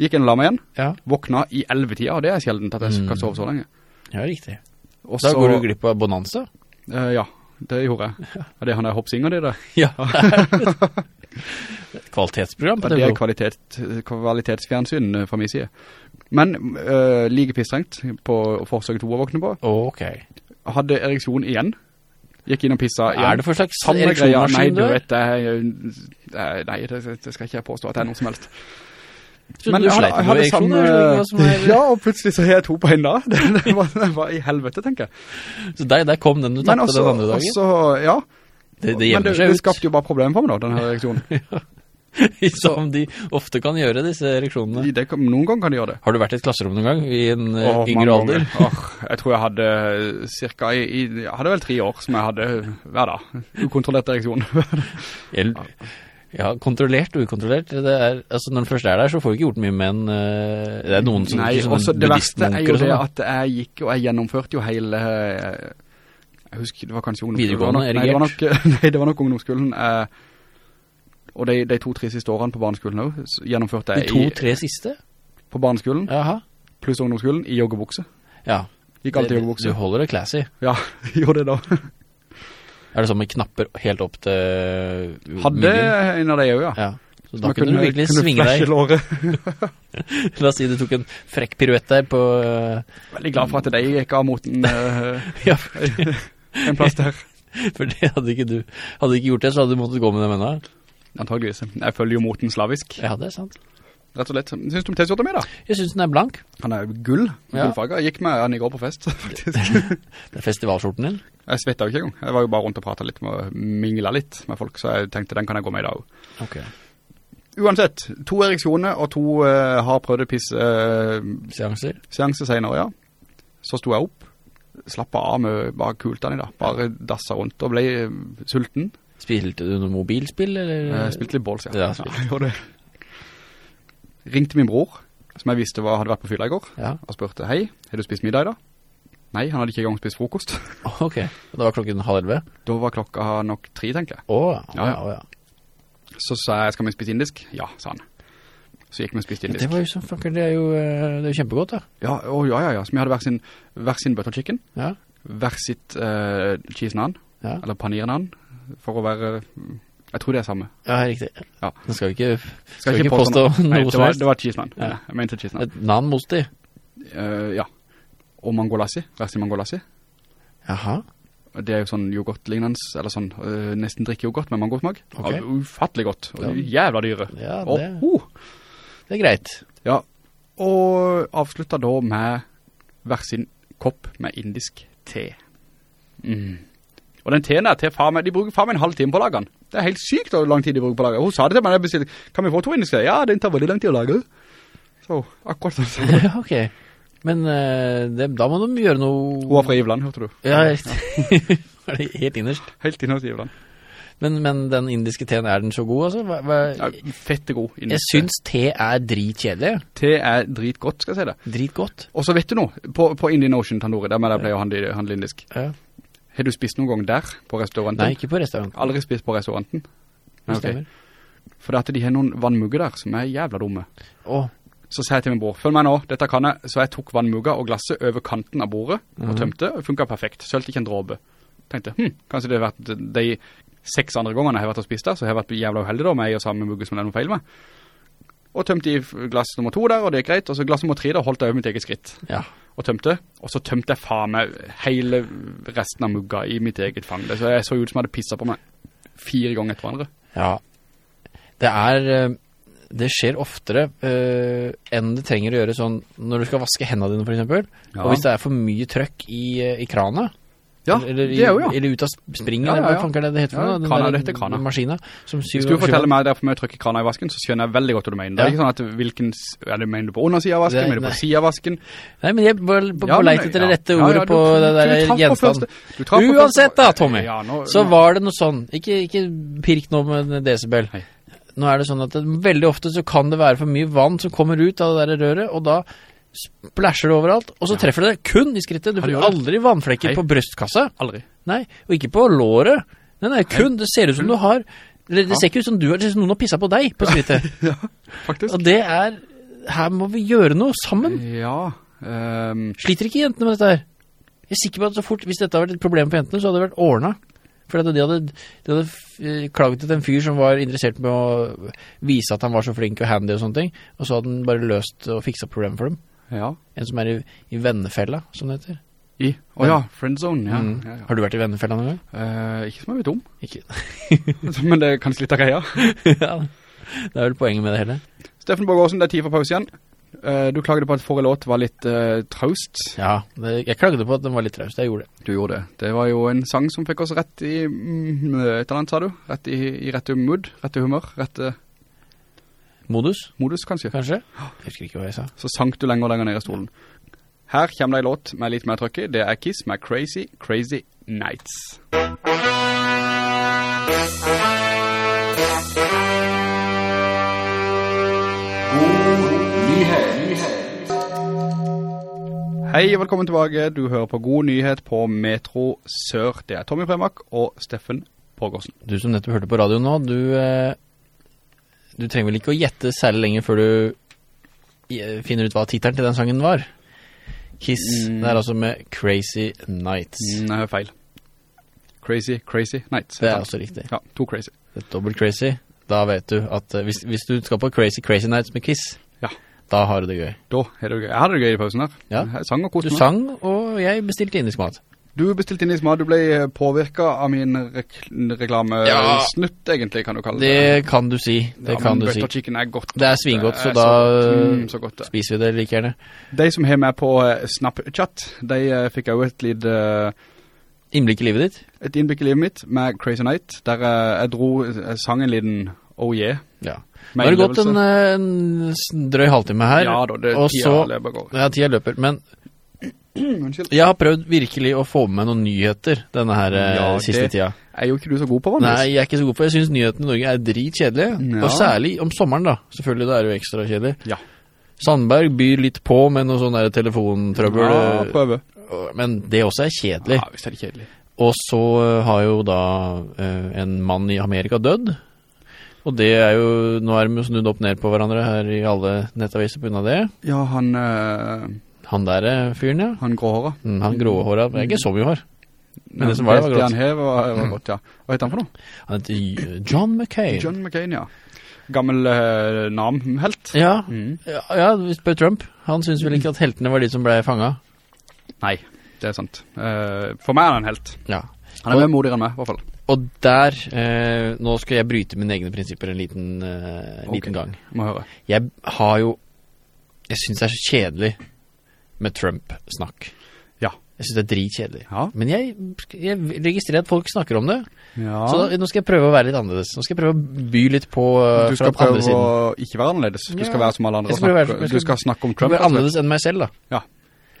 Gikk inn og la meg igjen. Ja, Våkna i 11-tida, og det er sjeldent at jeg kan sove så lenge. ja riktig. Også, Da går du glipp av Bonanza. Eh, ja, det gjorde jeg. Ja, det er han der hoppsinger det da. Ja. Kvalitetsprogram på Ja, det er kvalitet, kvalitetsfjernsyn eh, fra min side. Men uh, like pissrengt på forsøket to å våkne på. Ok. Hadde ereksjon igjen. Gikk inn og pissa igjen. Er det for slags ereksjonmaskin du? Nei, du vet, det nei, det, det skal ikke jeg påstå at det er noe som helst. Men jeg hadde- jeg hadde samme- er Ja, og plutselig så har jeg to på en dag. Det, det, var, det var i helvete, tenker jeg. Så der, der kom den du også, den andre dagen. også ja. det, det Men det, det skapte jo bare problemer for meg da, Denne reaksjonen ja. Som de ofte kan gjøre, disse ereksjonene. De, kan- noen ganger kan de gjøre det. Har du vært i et klasserom noen gang, i en oh, yngre alder? Oh, jeg tror jeg hadde cirka i, i, jeg hadde vel tre år som jeg hadde hver dag. Ukontrollert ereksjon. Ja, kontrollert og ukontrollert. Det er, altså, når den først er der, så får du ikke gjort mye med en... eh, det er noen som... Nei, sånne også det verste er jo det sånn, at jeg gikk, og jeg gjennomførte jo hele, jeg husker det var kanskje ungdomsskolen. Videregående, Nei, det var nok, nei, det var nok ungdomsskolen. Eh, og de, de to-tre siste årene på barneskolen også, gjennomførte jeg De to-tre siste? på barneskolen, Jaha. pluss ungdomsskolen, i joggebukse. Ja. Gikk alltid i joggebukse. Du holder det classy. Ja, gjorde det da. Er det sånn med knapper helt opp til uh, Hadde midjen? en av de jo, ja. Ja. Så da kunne, kunne, du virkelig kunne svinge deg. låret. La oss si du tok en frekk piruett der på... uh, Veldig glad for at de gikk av moten ja, en plass der. for det hadde ikke du... Hadde ikke gjort det, så hadde du måttet gå med dem ennå. Antageligvis. Jeg følger jo moten slavisk, Ja, det er sant. Rett og slett. Synes du om T-skjorta mi da? Jeg synes den er blank. Han er gull, Ja. Jeg gikk med han i går på fest, faktisk. Det er festivalskjorten din. Jeg svettet jo ikke engang. Jeg var jo bare rundt og pratet litt med, minglet litt med folk, så jeg tenkte den kan jeg gå med i dag. også. Ok. Uansett, to ereksjoner og to uh, har prøvd å pisse uh, Seanser. Seanser senere, ja. Så sto jeg opp, slappet av med bare kultene i da. Bare dasset rundt og ble eh, sulten. Spilte du noe mobilspill, eller? Jeg spilte litt balls, ja. Ja, ja spilte. jeg gjorde det. Ringte min bror, som jeg visste var, hadde vært på fylla i går, Ja, og spurte, hei, har du spist middag i dag? Nei, han hadde ikke engang spist frokost. ok. Og da var klokken halv elve? da var klokka nok tre, tenker jeg. Åh, Ja, ja. ja, ja. Så sa jeg, skal vi spise indisk? Ja, sa han. Så gikk vi og spiste Det indisk. var jo sånn, fucker, det er jo, eh, det er jo kjempegodt da. Ja, å, ja, ja, ja. Så vi hadde hver sin, hver sin butter chicken, Ja, hver sitt uh, cheese naan, ja. eller paneer naan, for å være, jeg tror det er samme. Ja, riktig. Ja. Nå skal vi ikke, Skal skal vi ikke påstå noe det som helst. det var cheese naan. Ja. Jeg mente cheese naan. Et nan mosti. Uh, ja. Og mangolassi, sin mangolassi. Jaha. Det er jo sånn yoghurtlignende, eller sånn, uh, nesten drikkejoghurt med mangosmak. Ok. Ja, ufattelig godt, og jævla dyre. Ja, Og, det, oh, det er greit. ja. og avslutter da med hver sin kopp med indisk te. Mm. Og den teen der til far de bruker far meg en halv time på å lage den. Det er helt sykt hvor lang tid de bruker på å lage. Hun sa det til meg, jeg bestilte, kan vi få to indiske? Ja, den tar veldig lang tid å lage. Så, akkurat sånn. Ja, ok. Men eh, det, da må de gjøre noe... Hun er fra Ivland, hørte du? Ja, helt, helt innerst. Helt innerst i Ivland. Men, men den indiske teen, er den så god, altså? Hva, hva, Ja, fette god jeg synes te er dritkjedelig. Te er dritgodt, skal jeg si det. Dritgodt. Og så vet du noe, på, på Indian Ocean Tandoori, der med jeg pleier å handle, handle indisk. Ja. Har du spist noen gang der, på restauranten? Nei, ikke på restauranten. Aldri spist på restauranten? Det stemmer. For det at de har noen vannmugger der som er jævla dumme. Åh, Så sa jeg til min bror, følg meg nå, dette kan jeg. Så jeg tok vannmugga og glasset over kanten av bordet, og Mhm. tømte, og det funket perfekt. Sølte ikke en dråbe. Tenkte, hm, kanskje det har vært de seks andre gangene jeg har vært og spist der, så jeg har vært jævla uheldig da, med jeg og samme mugge som det er noe feil med. Og tømte i glass nummer to der, og det er greit. Og så glass nummer tre, da holdt jeg over mitt eget skritt. ja. og tømte, og så tømte jeg faen meg hele resten av mugga i mitt eget fang. Det så jeg så ut som jeg hadde pisset på meg fire ganger etter hverandre. Ja. Det er eh, Det skjer oftere uh, enn det trenger å gjøre sånn når du skal vaske hendene dine, for eksempel. Ja. Og hvis det er for mye trøkk i, eh, i krana, Ja, eller, det er jo, ja. eller ut av springen, Ja, ja, eller ja. hva fanker det det heter for noe? Den krana, det heter krana. Maskina Hvis du forteller meg det er for trykke krana i vasken, så skjønner jeg veldig godt hva du mener. Det er ikke sånn at hvilken, er det mener du på undersiden av vasken, Det- mener du på siden av vasken? Nei, men jeg var på, på leit etter det rette ordet ja, på du- det der du gjenstand. du traff på Uansett da, Tommy, Ja, nå- så var det noe sånn, ikke, ikke pirk nå med decibel. Nei. Nå er det sånn at det, veldig ofte så kan det være for mye vann som kommer ut av det der røret, og da splasher overalt, og så treffer det kun i skrittet. Du får aldri vannflekker Hei. på brystkassa. Aldri. Nei, og ikke på låret. Nei, nei, kun, det ser ut som du har, det, det ser ikke ut som du har, det ser ut som noen har pisset på deg på skrittet. Ja, faktisk. Og det er, her må vi gjøre noe sammen. Ja, Um... Sliter ikke jentene med dette her? Jeg er sikker på at så fort, hvis dette hadde vært et problem for jentene, så hadde det vært ordnet. For de hadde, de hadde eh, klaget til en fyr som var interessert med å vise at han var så flink og handy og sånne ting, og så hadde han bare løst og fikset problemet for dem. Ja. En som er i, i vennefella, som det heter. I, å ja, friendzone, ja. Mm. ja, ja. Har du vært i vennefella noen gang? Eh, ikke som jeg vet om, Ikke. men det er kanskje litt av greia. ja, det er vel poenget med det hele. Steffen Borgårdsen, det er tid for pause igjen. Uh, du klagde på at forrige låt var litt uh, traust. Ja, det, jeg klagde på at den var litt traust, jeg gjorde det. Du gjorde det. Det var jo en sang som fikk oss rett i, mm, et eller annet, sa du? Rett i, i rette mood, rette humør, rette... modus, modus kanskje. kanskje? Jeg husker ikke hva jeg sa. Så sank du lenger og lenger ned i stolen. Her kommer det en låt med litt mer trøkk. Det er Kiss med Crazy, Crazy Nights. Hei og velkommen tilbake. Du hører på God Nyhet på Metro Sør. Det er Tommy Premak og Steffen Pågårdsen. Du som nettopp hørte på radio nå, du, eh, du trenger vel ikke å gjette særlig lenger før du finner ut hva titelen til den sangen var. Kiss, Mm. det er altså med Crazy Nights. Nei, feil. Crazy, Crazy Nights. Det er også riktig. Ja, to crazy. Det er dobbelt crazy. Da vet du at eh, hvis, hvis du skal på Crazy Crazy Nights med Kiss, Ja. da har du det gøy. Da er det gøy. Jeg hadde det gøy i pausen her. Ja. Jeg sang og Du koste meg. sang, og jeg bestilte indisk mat. Du bestilte inn i smad, Du ble påvirket av min rek reklamesnutt, egentlig, kan du kalle det. Det kan du si. Det ja, kan du si. er godt. Det er svingodt, så er da. Mm, så godt spiser vi det like gjerne. De som har med på eh, Snapchat, de eh, fikk jo et litt... eh, Innblikk i livet ditt? et innblikk i livet mitt med Crazy Night, der eh, jeg dro, sangen liten Oh Yeah. Ja. Nå har det gått en, eh, en drøy halvtime her, Ja da, det tida så lever går. Ja, tida løper, men. jeg har prøvd virkelig å få med noen nyheter denne her eh, Ja, siste det- tida. Er jo ikke du så god på, vanligvis? Nei, jeg er ikke så god på Jeg synes nyhetene i Norge er dritkjedelige, Ja. og særlig om sommeren da. Selvfølgelig, da er det jo ekstra kjedelig. Ja. Sandberg byr litt på med noe sånn der telefontrøbbel, Ja, prøve. men det også er kjedelig. Ja, hvis er kjedelig. Og så eh, har jo da eh, en mann i Amerika dødd. Og det er jo, nå er de jo snudd opp ned på hverandre her i alle nettaviser på grunn av det. Ja, han, Han der eh, fyren, ja. han gråhåret. Mm, han gråhåra, men ikke så mye hår. Men det som var, det var Det grått. hev var, var godt, ja. Hva heter han for noe? Han heter eh, John McCain. John McCain, ja. Gammel uh, namhelt. Ja, Mm. ja, ja, vi spør Trump. Han synes vel ikke at heltene var de som ble fanget. Nei, det er sant. Uh, for meg er han en helt. Ja. Han er mer modig enn meg, i hvert fall. Og der, eh, nå skal jeg bryte mine egne prinsipper en liten, eh, Ok. liten gang. Må høre. Jeg har jo, jeg synes det er så kjedelig med Trump-snakk. Ja. Jeg synes det er dritkjedelig. Ja. Men jeg, jeg registrerer at folk snakker om det, Ja. så da, nå skal jeg prøve å være litt annerledes. Nå skal jeg prøve å by litt på uh, du skal fra den andre prøve å ikke være annerledes. Du skal være som alle andre. Skal snakke, være- skal- Du skal snakke om Trump. skal være rett og slett. annerledes enn meg selv da. Ja,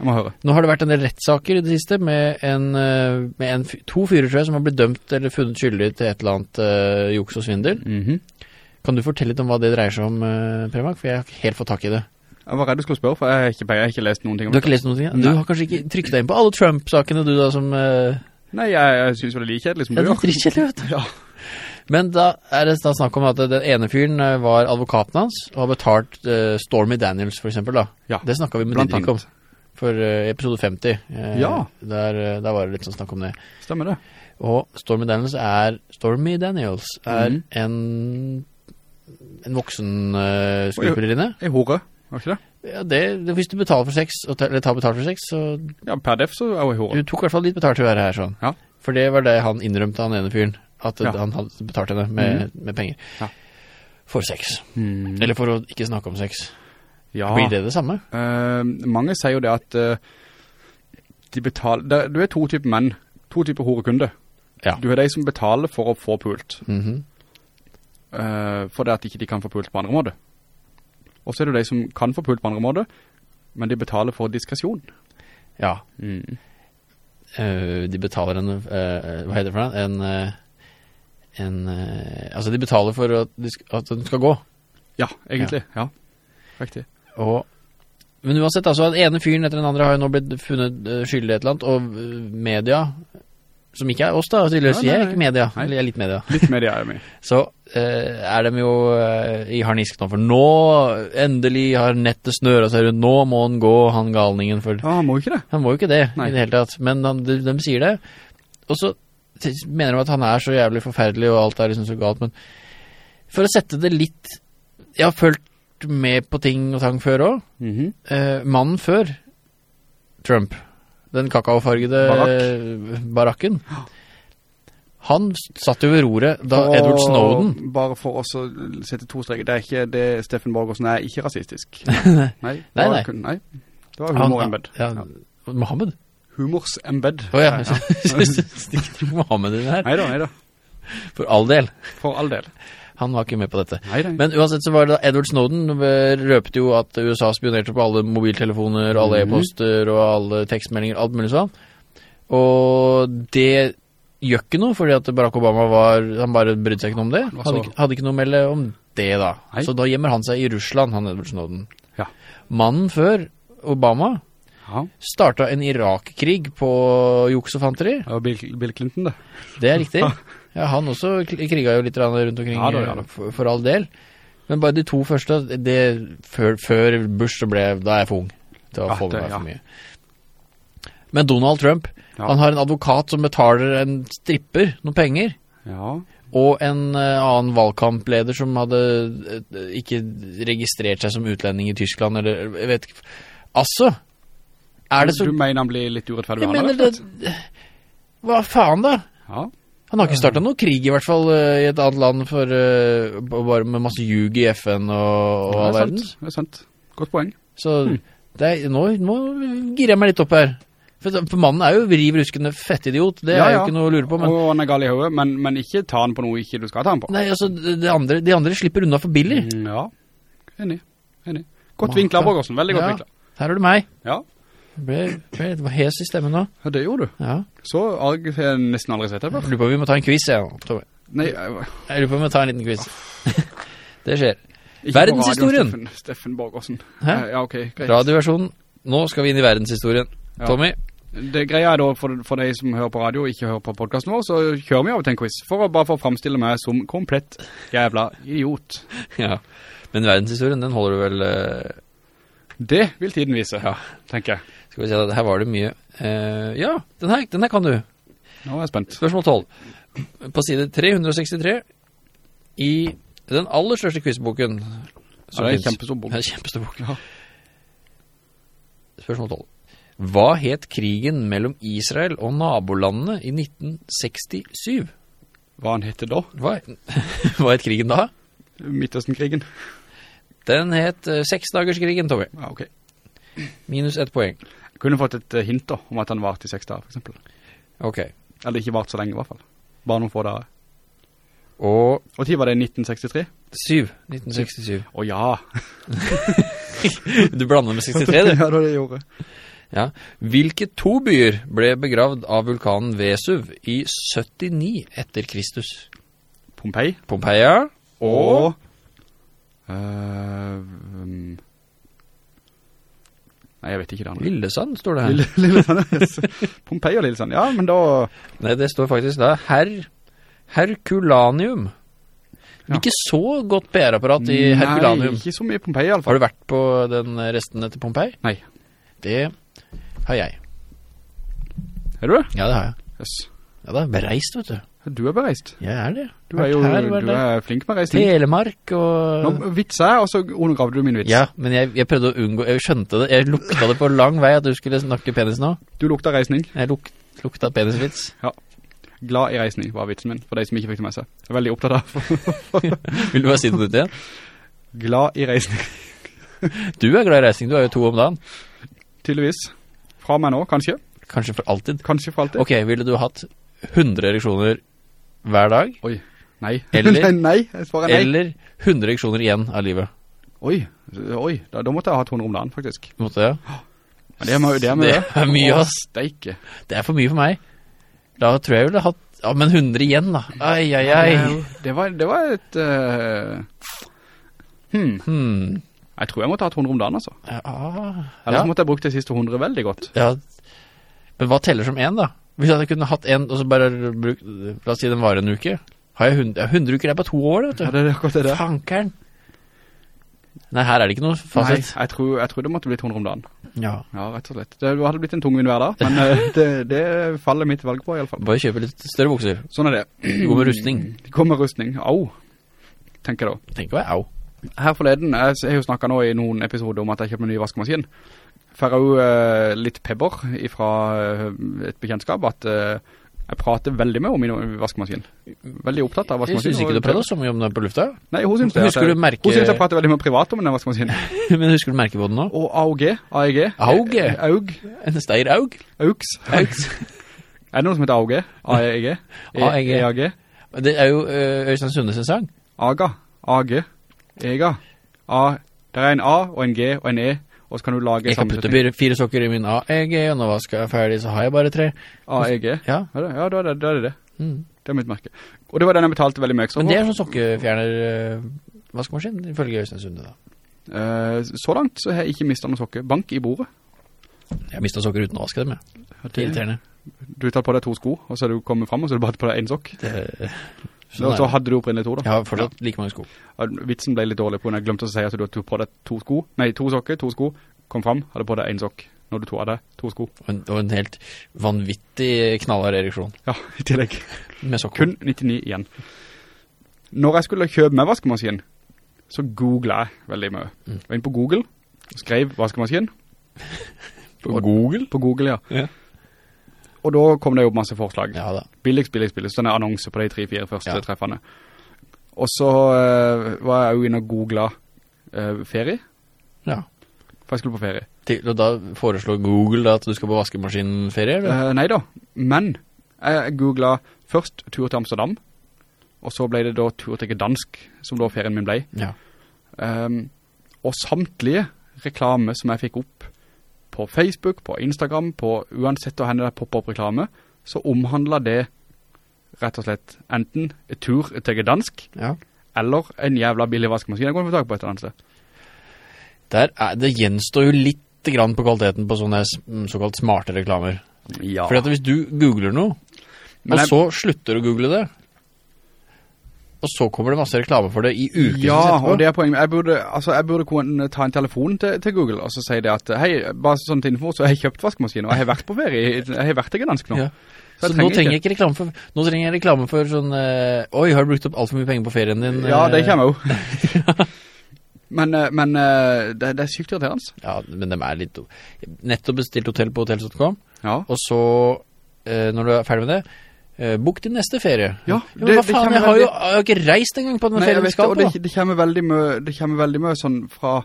jeg må høre. Nå har det vært en del rettssaker i det siste med, en, eh, med en, to fyrer tror jeg, som har blitt dømt eller funnet skyldig til et eller annet uh, juks og svindel. Mhm. Kan du fortelle litt om hva det dreier seg om, uh, Premak? For jeg har helt fått tak i det. Jeg var redd du skulle spørre, for jeg har ikke, jeg har ikke lest noen ting om Du har ikke lest noe? Du Nei. har kanskje ikke trykket deg inn på alle Trump-sakene du da som... Uh... Nei, jeg, jeg synes jo det er like kjedelig som Ja, du det er dritkjedelig, vet du. Ja. Men da er det da snakk om at den ene fyren eh, var advokaten hans, og har betalt uh, Stormy Daniels, for eksempel da. Ja, Det snakket vi med blant Didrik om, for uh, episode 50. Eh, Ja. Der, der var det litt sånn snakk om det. Stemmer det. Og Stormy Daniels er, Stormy Daniels er mm. en, en voksen uh, skuespillerinne. En hore, var ikke det? Ja, det, det, hvis du betaler for sex, eller tar betalt for sex, så Ja, per def så er hun Du tok i hvert fall litt betalt til å være her sånn. Ja. For det var det han innrømte, han ene fyren. At Ja. han hadde betalt henne med, med penger. Ja. For sex. Mm. Eller for å ikke snakke om sex. Ja. Blir det det samme? Uh, mange sier jo det at uh, de betaler, det, du er to typer menn, to typer horekunder. Ja. Du er de som betaler for å få pult, Mhm. uh, for det at ikke de kan få pult på andre måter. Og så er det de som kan få pult på andre måter, men de betaler for diskresjon. Ja. Mm. Uh, de betaler en, uh, hva heter det for det? En, uh, en altså de betaler for at, de at den skal gå. Ja, egentlig, ja. Riktig. Og, men uansett, altså, den ene fyren etter den andre har jo nå blitt funnet skyldig et eller annet, og media, som ikke er oss da, tydeligvis, jeg er ikke media, Nei. eller jeg er litt media. Litt media er med. Så uh, er de jo uh, i harnisk nå, for nå endelig har nettet snøret seg rundt, nå må han gå, han galningen, for Ja, han må jo ikke det. han må jo ikke det Nei. i det hele tatt, men han, de, de sier det, og så mener de at han er så jævlig forferdelig, og alt er liksom så galt, men for å sette det litt, jeg har følt med på ting og tang før også, Mm -hmm. uh, mannen før Trump, den kakaofargede Barak. barakken, han satt jo ved roret da for, Edward Snowden, Bare for å sette to streker, det er ikke det Steffen Borgersen er ikke rasistisk. Nei, nei, Nei, nei. kun- nei. Det var humorembed. ja, Mohammed? Humorsembed. Åja, Ja. stikk til Mohammed i det her, Neida, neida. for all del. For all del. Han var ikke med på dette. Nei, nei. Men uansett så var det da Edward Snowden eh, røpte jo at USA spionerte på alle mobiltelefoner, alle mm. e-poster og alle tekstmeldinger, alt mulig sånn. Og det gjør ikke noe, fordi at Barack Obama var, han bare brydde seg ikke noe om det. Han Hadde, ikke- hadde ikke noe å melde om det da. Nei. Så da gjemmer han seg i Russland, han Edward Snowden. Ja. Mannen før Obama Ja, starta en Irak-krig på juks og fanteri. det Bill, Bill Clinton det. Det er riktig. Ja, han også kri- kriga jo litt rundt omkring Ja da, ja da. For, for all del. Men bare de to første, det, før, før Bush så ble, da er jeg for ung til å få med meg for mye. Men Donald Trump, han har en advokat som betaler en stripper noen penger, Ja, og en eh, annen valgkampleder som hadde eh, ikke registrert seg som utlending i Tyskland, eller jeg vet ikke. Altså, er det så... Du mener han blir litt urettferdig Jeg mener det... Hva faen da? Ja, Han har ikke startet noen krig i hvert fall eh, i et annet land for eh, bare med masse ljug i FN og, og all er sant. Det er sant. Godt poeng. Så Hmm. det er, nå, nå girer jeg meg litt opp her. For, for mannen er jo riv ruskende fettidiot, det Ja, er jo ja. ikke noe å lure på. Men, Og han er gal i hodet, men, men ikke ta han på noe ikke du skal ta han på. nei, altså, det andre, de andre slipper unna for billig. Mm, Ja, enig. Enig. Godt vinkla, Borgersen. Veldig godt Ja. vinkla. Her har du meg. Ja, Jeg ble, det litt hes i stemmen nå. ja, det gjorde du. Ja. Så arg har jeg nesten aldri sett deg før. Jeg lurer på om vi må ta en quiz, jeg. Tommy. Nei, jeg- Jeg lurer på om vi må ta en liten quiz. det skjer. ikke Verdenshistorien. Steffen, Steffen Borgårdsen. Hæ? Eh, Ja, ok, greit. Radioversjonen. Nå skal vi inn i verdenshistorien. Ja. Tommy, Det greia er da, for, for de som hører på radio og ikke hører på podcasten vår, så kjører vi av til en quiz, for å bare få fremstille meg som komplett jævla idiot. Ja, men verdenshistorien, den holder du vel... eh, Det vil tiden vise, Ja. tenker jeg. Skal vi se, her var det mye. uh, ja, den her, den her kan du. Nå er jeg spent. Spørsmål 12. På side 363 i den aller største quizboken. Ja, det er en kjempestor bok. Det er en kjempestor bok. Ja. Spørsmål 12. Hva het krigen mellom Israel og nabolandene i 1967? Hva han heter da? Hva, hva het krigen da? Midtøstenkrigen. Den het eh, seksdagerskrigen, Tommy. Ja, ok. Minus ett poeng. Jeg kunne fått et eh, hint da, om at han vart i seks dager, for eksempel. Ok. Eller ikke vart så lenge i hvert fall. Bare noen få dager. Og Og tid var det i 1963? 7. 1967. Å ja. Du blander med 63, du. ja, det var det jeg gjorde. Ja. Hvilke to byer ble begravd av vulkanen Vesuv i 79 etter Kristus? Pompeii. Pompeia og... Øh... um, Nei, jeg vet ikke det andre. Lillesand, står det her. Lille, Lillesand, yes. Pompeii og Lillesand. Ja, men da... Nei, det står faktisk da Her Herculanium. Ja. Ikke så godt PR-apparat i Herculanium. Nei, ikke så mye Pompeii i alle fall. Har du vært på den resten etter Pompeii? Nei. Det har jeg. Er du det? Ja, det har jeg. Yes. Ja, er bereist, vet du. Du er bereist. Jeg er det. Du er jo her, du er flink med reisning. Telemark og... Nå vitsa jeg, og så undergravde du min vits. Ja, men jeg, jeg prøvde å unngå, jeg skjønte det, jeg lukta det på lang vei at du skulle snakke penis nå. Du lukta reisning. Jeg luk, lukta penisvits. Ja. Glad i reisning var vitsen min, for de som ikke fikk det med seg. Jeg er veldig opptatt av. Vil du bare si det ut igjen? Glad i reisning. Du er glad i reisning, du er jo to om dagen. Tydeligvis. Fra meg nå, kanskje. Kanskje for alltid. Kanskje for alltid. Ok, ville du hatt 100 ereksjoner hver dag? Oi, nei. Eller- nei, nei, nei. Eller 100 reaksjoner igjen av livet? Oi, oi, da, da måtte jeg ha 200 om dagen, faktisk. Måtte jeg? Men det er, mye- det er, mye. Det er mye, Å, ass. Steike. Det er for mye for meg. Da tror jeg jeg ville hatt, ja, men 100 igjen da. Ai, ai, ai. Det var, det var et... Uh... hmm, Hmm. jeg tror jeg måtte ha hatt 100 om dagen, altså. Ja, Ellers ja. måtte jeg brukt det siste 100 veldig godt. ja. Men hva teller som en da? Hvis jeg kunne hatt en, og så bare brukt, la oss si den varer en uke. Har jeg 100, 100 uker er på to år, vet du. Ja, det er akkurat det der. Fankeren. Nei, her er det ikke noe Nei, fasit. jeg tror, jeg tror det måtte blitt 100 om dagen. Ja. Ja, rett og slett. Det hadde blitt en tungvinn hver dag, men eh, det, det faller mitt valg på i alle fall. Bare kjøpe litt større bukser. Sånn er det. Gå med rustning. De går med rustning. Au, tenker jeg da. Tenk jeg, au. Her forleden, jeg har jo snakket nå i noen episoder om at jeg kjøper en ny vaskemaskin. For jeg jo eh, litt pebber fra et bekjentskap at eh, jeg prater veldig med om min vaskemaskin. Veldig opptatt av Jeg synes ikke du prater så mye om den på lufta. Nei, hun synes det. Husker jeg- du merke- Hun synes jeg prater veldig mye privat om den vaskemaskinen. Men husker du merke på den nå? Og AOG, AEG. AOG? Eh, AUG, En steir aug? AUX. Augs. Er det noe som heter AOG? AEG? AEG. EAG? Det er jo Øystein Sundes sang. AGA, AG, EGA, A, det er en A og en G og en E, og så kan du lage Jeg kan putte fire, sokker i min AEG, og når jeg er ferdig, så har jeg bare tre. AEG. Ja. Ja, da er det da er det. det. Mm. Det er mitt merke. Og det var den jeg betalte veldig mye ekstra Men det er sånn sokkefjerner øh, vaskemaskin, ifølge Øystein Sunde da. Uh, så langt så har jeg ikke mistet noen sokker. Bank i bordet. Jeg har mistet sokker uten å vaske dem, ja. Det er irriterende. Du har tatt på deg to sko, og så har du kommet frem, og så har du bare tatt på deg en sokk. Det, Så, sånn er så hadde du opprinnelig to da. Ja, fortsatt fortsatt like mange sko. Vitsen ble litt dårlig på når jeg glemte å si at du hadde på deg to sko. Nei, to sokker, to sko. Kom frem, hadde på deg en sokk. Når du tog av deg to sko. Og en, og en helt vanvittig knallhard ereksjon Ja, i tillegg. med sokker. Kun 99 igjen. Når jeg skulle kjøpe meg vaskemaskin, så googlet jeg veldig mye. Mm. Jeg var inn på Google, skrev vaskemaskin. På Google? På Google, ja. Ja. Og da kom det jo opp masse forslag. Ja da. Billigst, billigst, billigst. Sånne annonser på de tre-fire første Ja. treffene. Og så uh, var jeg jo inne og googlet uh, ferie. Ja. For jeg skulle på ferie. Til, og da foreslår Google da at du skal på vaskemaskinferie, eller? Eh, nei da, men jeg googlet først tur til Amsterdam, og så ble det da tur til Gdansk, som da ferien min ble. Ja. Um, og samtlige reklame som jeg fikk opp på Facebook, på Instagram, på uansett hvor henne det popper opp reklame, så omhandler det rett og slett enten et tur til Gdansk, Ja. eller en jævla billig vaskemaskin. Jeg kan få tak på et eller annet sted. Er, det gjenstår jo litt grann på kvaliteten på sånne mm, såkalt smarte reklamer. Ja. Fordi at hvis du googler noe, Men og jeg- så slutter å google det, og så kommer det masse reklame for det i ukevis Ja, og det er poenget. Jeg burde, altså, jeg burde kunne ta en telefon til, til Google og så si det at, hei, bare sånn til info, så har jeg kjøpt vaskemaskin, og jeg har vært på ferie, jeg har vært i Gdansk nå. Ja. Så Så, trenger nå trenger jeg ikke reklame for Nå trenger jeg reklame for sånn eh, Oi, har du brukt opp alt for mye penger på ferien din? Ja, det eh?» kommer jo. men eh, men eh, det, det er sykt irriterende. Ja, men de er litt Nettopp bestilt hotell på hotels.com, Ja. og så, eh, når du er ferdig med det, bok din neste ferie. Ja, men det- hva det faen, jeg har jo jeg har ikke reist engang på den ferien vi skal på. det, det kommer veldig mye, det kommer veldig mye sånn fra,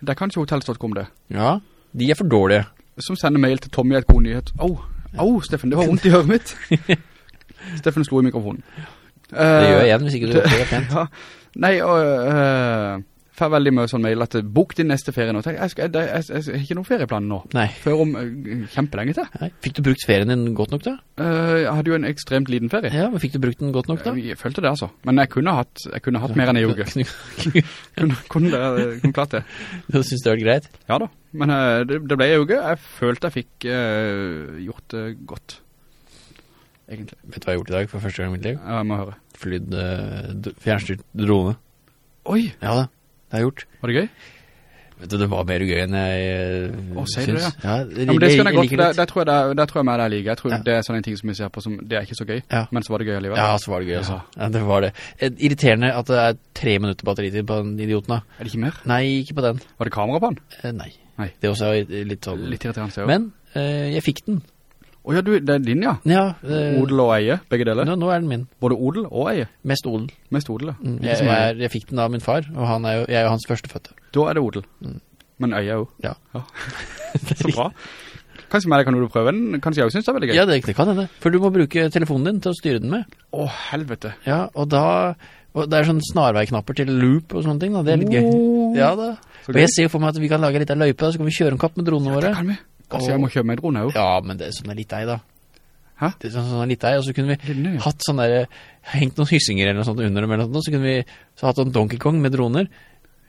det er kanskje hotels.com det, Ja, de er for dårlige. som sender mail til Tommy et god nyhet. Au, au, Steffen, det var vondt i høret mitt. Steffen slo i mikrofonen. Det gjør jeg igjen hvis ikke du det, det pent. Ja, nei, og uh, får veldig mye sånn mail at bok din neste ferie nå. Jeg, jeg, jeg, jeg, har ikke noen ferieplan nå. Nei. Før om eh, kjempelenge til. Nei. Fikk du brukt ferien din godt nok da? Eh, jeg hadde jo en ekstremt liten ferie. Ja, men fikk du brukt den godt nok da? Jeg følte det altså. Men jeg kunne hatt, jeg kunne hatt mer enn jeg gjorde. Kunne, kunne, det, kunne klart det. Du synes det var greit? Ja da, men eh, det, det ble jeg gjorde Jeg følte jeg fikk uh, gjort det godt. Egentlig. Vet du hva jeg har gjort i dag for første gang i mitt liv? Ja, jeg må høre. Flydd uh, fjernstyrt drone. Oi, Ja da, det har jeg gjort. var det gøy? Vet du, det var mer gøy enn jeg synes Åh, sier du det, Ja, Ja, Ja, men det skal jeg godt, det, det tror jeg, det, det tror jeg meg det liker. Jeg tror Ja. det er sånne ting som vi ser på som, det er ikke så gøy, Ja. men så var det gøy alligevel. Ja, så var det gøy altså. Ja, det var det. Eh, Irriterende at det er tre minutter batteritid på den idioten da. Er det ikke mer? Nei, ikke på den. Var det kamera på den? Eh, nei. Nei. Det også er litt sånn. Litt irriterende. jeg. Men eh, jeg fikk den. Åja, du, det er din ja. Ja. øh, Odel og eie, begge deler. Nå, nå er den min. Både odel og eie. Mest odel. Mest odel, ja. Mm, Jeg, er, jeg fikk den av min far, og han er jo, jeg er jo hans førstefødte. Da er det odel. Mm. Men eie jo. Ja. Så bra. Kanskje med kan du prøve den? Kanskje jeg også synes det er veldig gøy? Ja, det, det kan hende. For du må bruke telefonen din til å styre den med. Å, helvete. Ja, og da og det er sånn snarveiknapper til loop og sånne ting, da. Det er litt gøy. Oh. Ja da. Og jeg ser jo for meg at vi kan lage litt av løype, så kan vi kjøre en kapp med dronene våre. Det kan vi. Kanskje jeg må kjøpe meg drone også. Ja, men det er sånn litt deg, da. Hæ? Det er sånn, sånn litt deg, og så kunne vi hatt sånn der, hengt noen hyssinger eller noe sånt under dem eller noe sånt, så kunne vi så hatt sånn Donkey Kong med droner.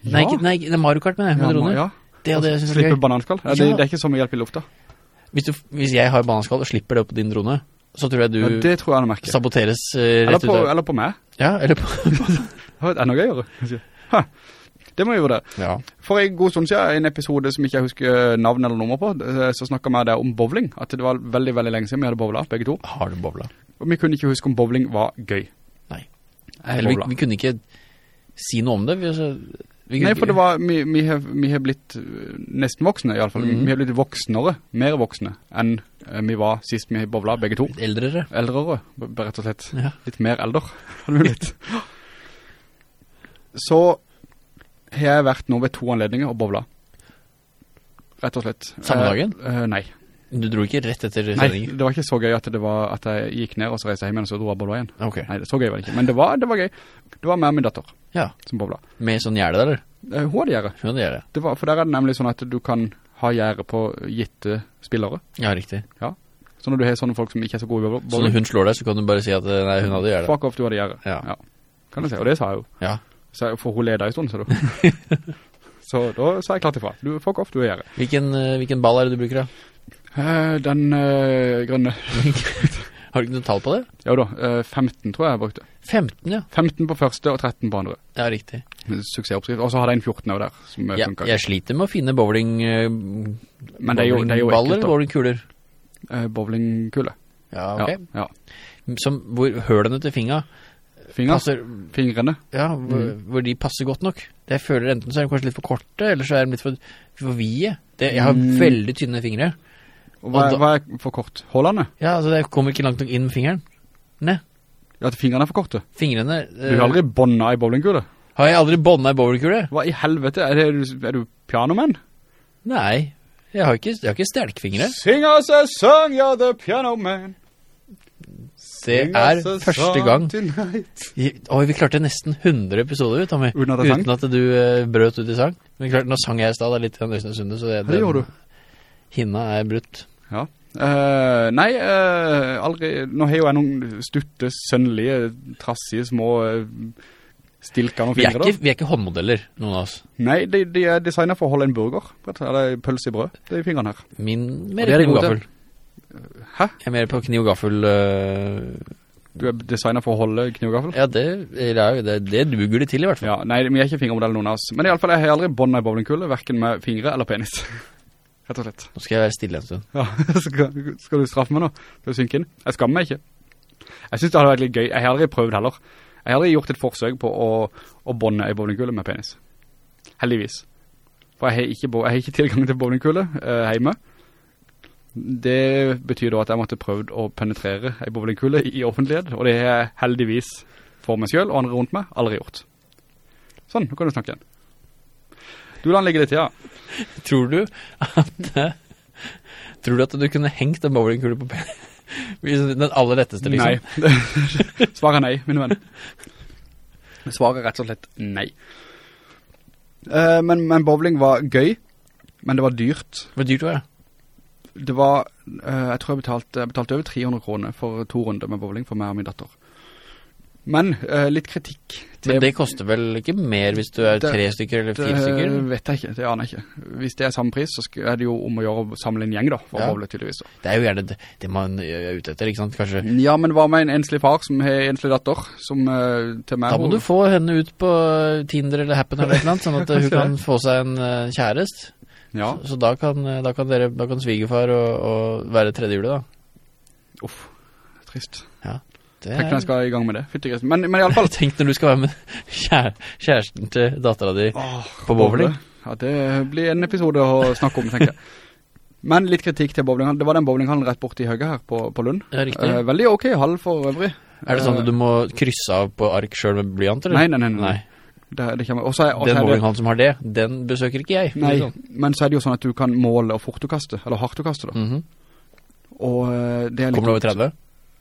Nei, ikke, nei, det er Mario Kart med, med Ja, droner. ja. Det synes var Slippe bananskall. Ja, det, det er ikke så mye hjelp i lufta. Hvis, du, hvis jeg har bananskall og slipper det opp på din drone, så tror jeg du Ja, det tror jeg saboteres eh, Eller rett på, ut av... eller på meg. Ja, eller på... Det er noe gøyere. Ha, det må vi gjøre det. ja. For en god stund siden, i en episode som ikke jeg husker navn eller nummer på, så snakket vi der om bowling. At det var veldig, veldig lenge siden vi hadde bowlet, begge to. Har du bobla? Og vi kunne ikke huske om bowling var gøy. Nei. Eller vi, vi kunne ikke si noe om det. Vi, altså, vi Nei, for det var, vi, vi, har, vi har blitt eh, nesten voksne i alle fall. Mhm. Vi har blitt voksnere, mer voksne, enn eh, vi var sist vi bowlet, begge to. Eldrere. Eldrere, b- rett og slett. Ja. Litt mer elder, hadde vi blitt. Så har jeg vært nå ved to anledninger og bovla. Rett og slett. Samme Eh, dagen? eh, nei. Du dro ikke rett etter Nei, det var ikke så gøy at, det var, at jeg gikk ned og så reiste jeg hjem og så dro jeg bovla igjen. Ok, Nei, det, så gøy var det ikke. Men det var, det var gøy. Det var med min datter ja. som bovla. Med sånn gjerde, eller? Eh, Hun hadde gjerde. Hun det var, for der er det nemlig sånn at du kan ha gjerde på gitte spillere. Ja, riktig. Ja. Så når du har sånne folk som ikke er så gode i bowl- Så når hun slår deg, så kan du bare si at eh, nei, hun hadde gjerde. fuck off, du hadde gjerde. Ja. Kan du si, og det sa jeg jo. Ja. Så, for hun leder i stund, ser du. så da sa jeg klart ifra. Du, fuck off, du er gjerrig. Hvilken, eh, hvilken ball er det du bruker da? Eh, den eh, grønne. Har du ikke noe tall på det? Jo da, eh, 15 tror jeg jeg brukte. 15, ja. 15 på første og 13 på andre. Ja, riktig. Suksessoppskrift. Og så hadde jeg en 14 av der, som Ja, funket. jeg sliter med å finne bowling, eh, Men det er jo, det er jo bowlingballer ekkelt da. bowlingkuler. Bowlingkule. Ja, ok. Ja, ja. Som, hvor hølene til finga Finger, passer, fingrene. ja, hvor, Mm. hvor de passer godt nok. Det jeg føler enten så er de kanskje litt for korte, eller så er de litt for, for vie. Det, jeg har Mm. veldig tynne fingre. Og hva, Og da- hva er for kort? Holdene? Ja, altså det kommer ikke langt nok inn med fingeren. Nei, Ja, at fingrene er for korte. fingrene... Du har aldri bondet i bowlingkule. Har jeg aldri bondet i bowlingkule? Hva i helvete? Er, det, er du pianoman? Nei, jeg har ikke, jeg har ikke stelkfingre. Sing us a song, you're the piano man. Det er første gang. I- Oi, vi klarte nesten 100 episoder, Tommy. Uten at? Uten at du uh, brøt ut i sang. Men klart, nå sang jeg i stad, er litt i Sunde, så det, Det gjorde du. Hinna er brutt. Ja. Uh, nei, uh, aldri Nå har jo jeg noen stutte, sønnlige, trassige, små uh, stilkene og Vi er, fingre. ikke, vi er ikke håndmodeller, noen av oss. Nei, de, de er designet for å holde en burger. og Eller pølse i brød. Det er i fingrene her. Min Og mer er de kniv og gode gaffel. Hæ? Jeg er mer på kniv og gaffel. eh, Du er designet for å holde kniv og gaffel? ja, det, det, er det, det duger det til i hvert fall. Ja, nei, vi er ikke fingermodell noen av oss. Men i alle fall, jeg har aldri båndet i bowlingkule, hverken med fingre eller penis. Rett og slett. Nå skal jeg være stille en stund. Ja, skal, skal du straffe meg nå? Skal du synke inn? Jeg skammer meg ikke. Jeg synes det hadde vært litt gøy. Jeg har aldri prøvd heller. Jeg har aldri gjort et forsøk på å, å bånde en bowlingkule med penis. Heldigvis. For jeg har ikke, jeg har ikke tilgang til bowlingkule eh, hjemme. Det betyr da at jeg måtte prøvd å penetrere en bowlingkule i offentlighet, og det har jeg heldigvis for meg selv og andre rundt meg aldri gjort. Sånn, nå kan du snakke igjen. Du la anlegge litt, ja. Tror du at Tror du at du kunne hengt en bowlingkule på penis? Den aller letteste, liksom? Nei. Svaret er nei, min venn. Svaret er rett og slett nei. Eh, men, men bowling var gøy, men det var dyrt. Hvor dyrt var det? Det var, eh, jeg tror jeg betalte, jeg betalte over 300 kroner for to runder med bowling for meg og min datter. Men uh, litt kritikk. Det, Men det koster vel ikke mer hvis du er Det- tre stykker eller fire stykker? det vet jeg ikke, det aner jeg ikke. Hvis det er samme pris, så er det jo om å gjøre å samle en gjeng da, for Ja. å bowle tydeligvis. Da. Det er jo gjerne det, det man er ute etter, ikke sant? Kanskje. Ja, men hva med en enslig far som har en enslig datter, som uh, til meg... Da må hun- du få henne ut på Tinder eller Happen eller noe, sånn at hun kan få seg en uh, kjærest. Ja, Så da kan, eh, da kan dere, da kan svigerfar og, og være tredje hjulet da. uff, trist. Det Tenk når jeg skal i gang med det. Fytti. Men, men i alle fall. Tenk når du skal være med kjære, kjæresten til datteren din Åh, på bowling. Ja, det blir en episode å snakke om, tenker jeg. Men litt kritikk til bowlinghallen. Det var den bowlinghallen rett borte i høyre her på, på Lund. Ja. Eh, veldig ok hall for øvrig. er det sånn at du må krysse av på ark selv med blyant, eller? Nei, nei, nei. nei. Nei. Det, det. Også er, også Den det, som har det, den besøker ikke jeg. nei, sånn. men så er det jo sånn at du kan måle og fortokaste, eller hartokaste da. -hmm. Og eh, det er litt... Kommer du over 30?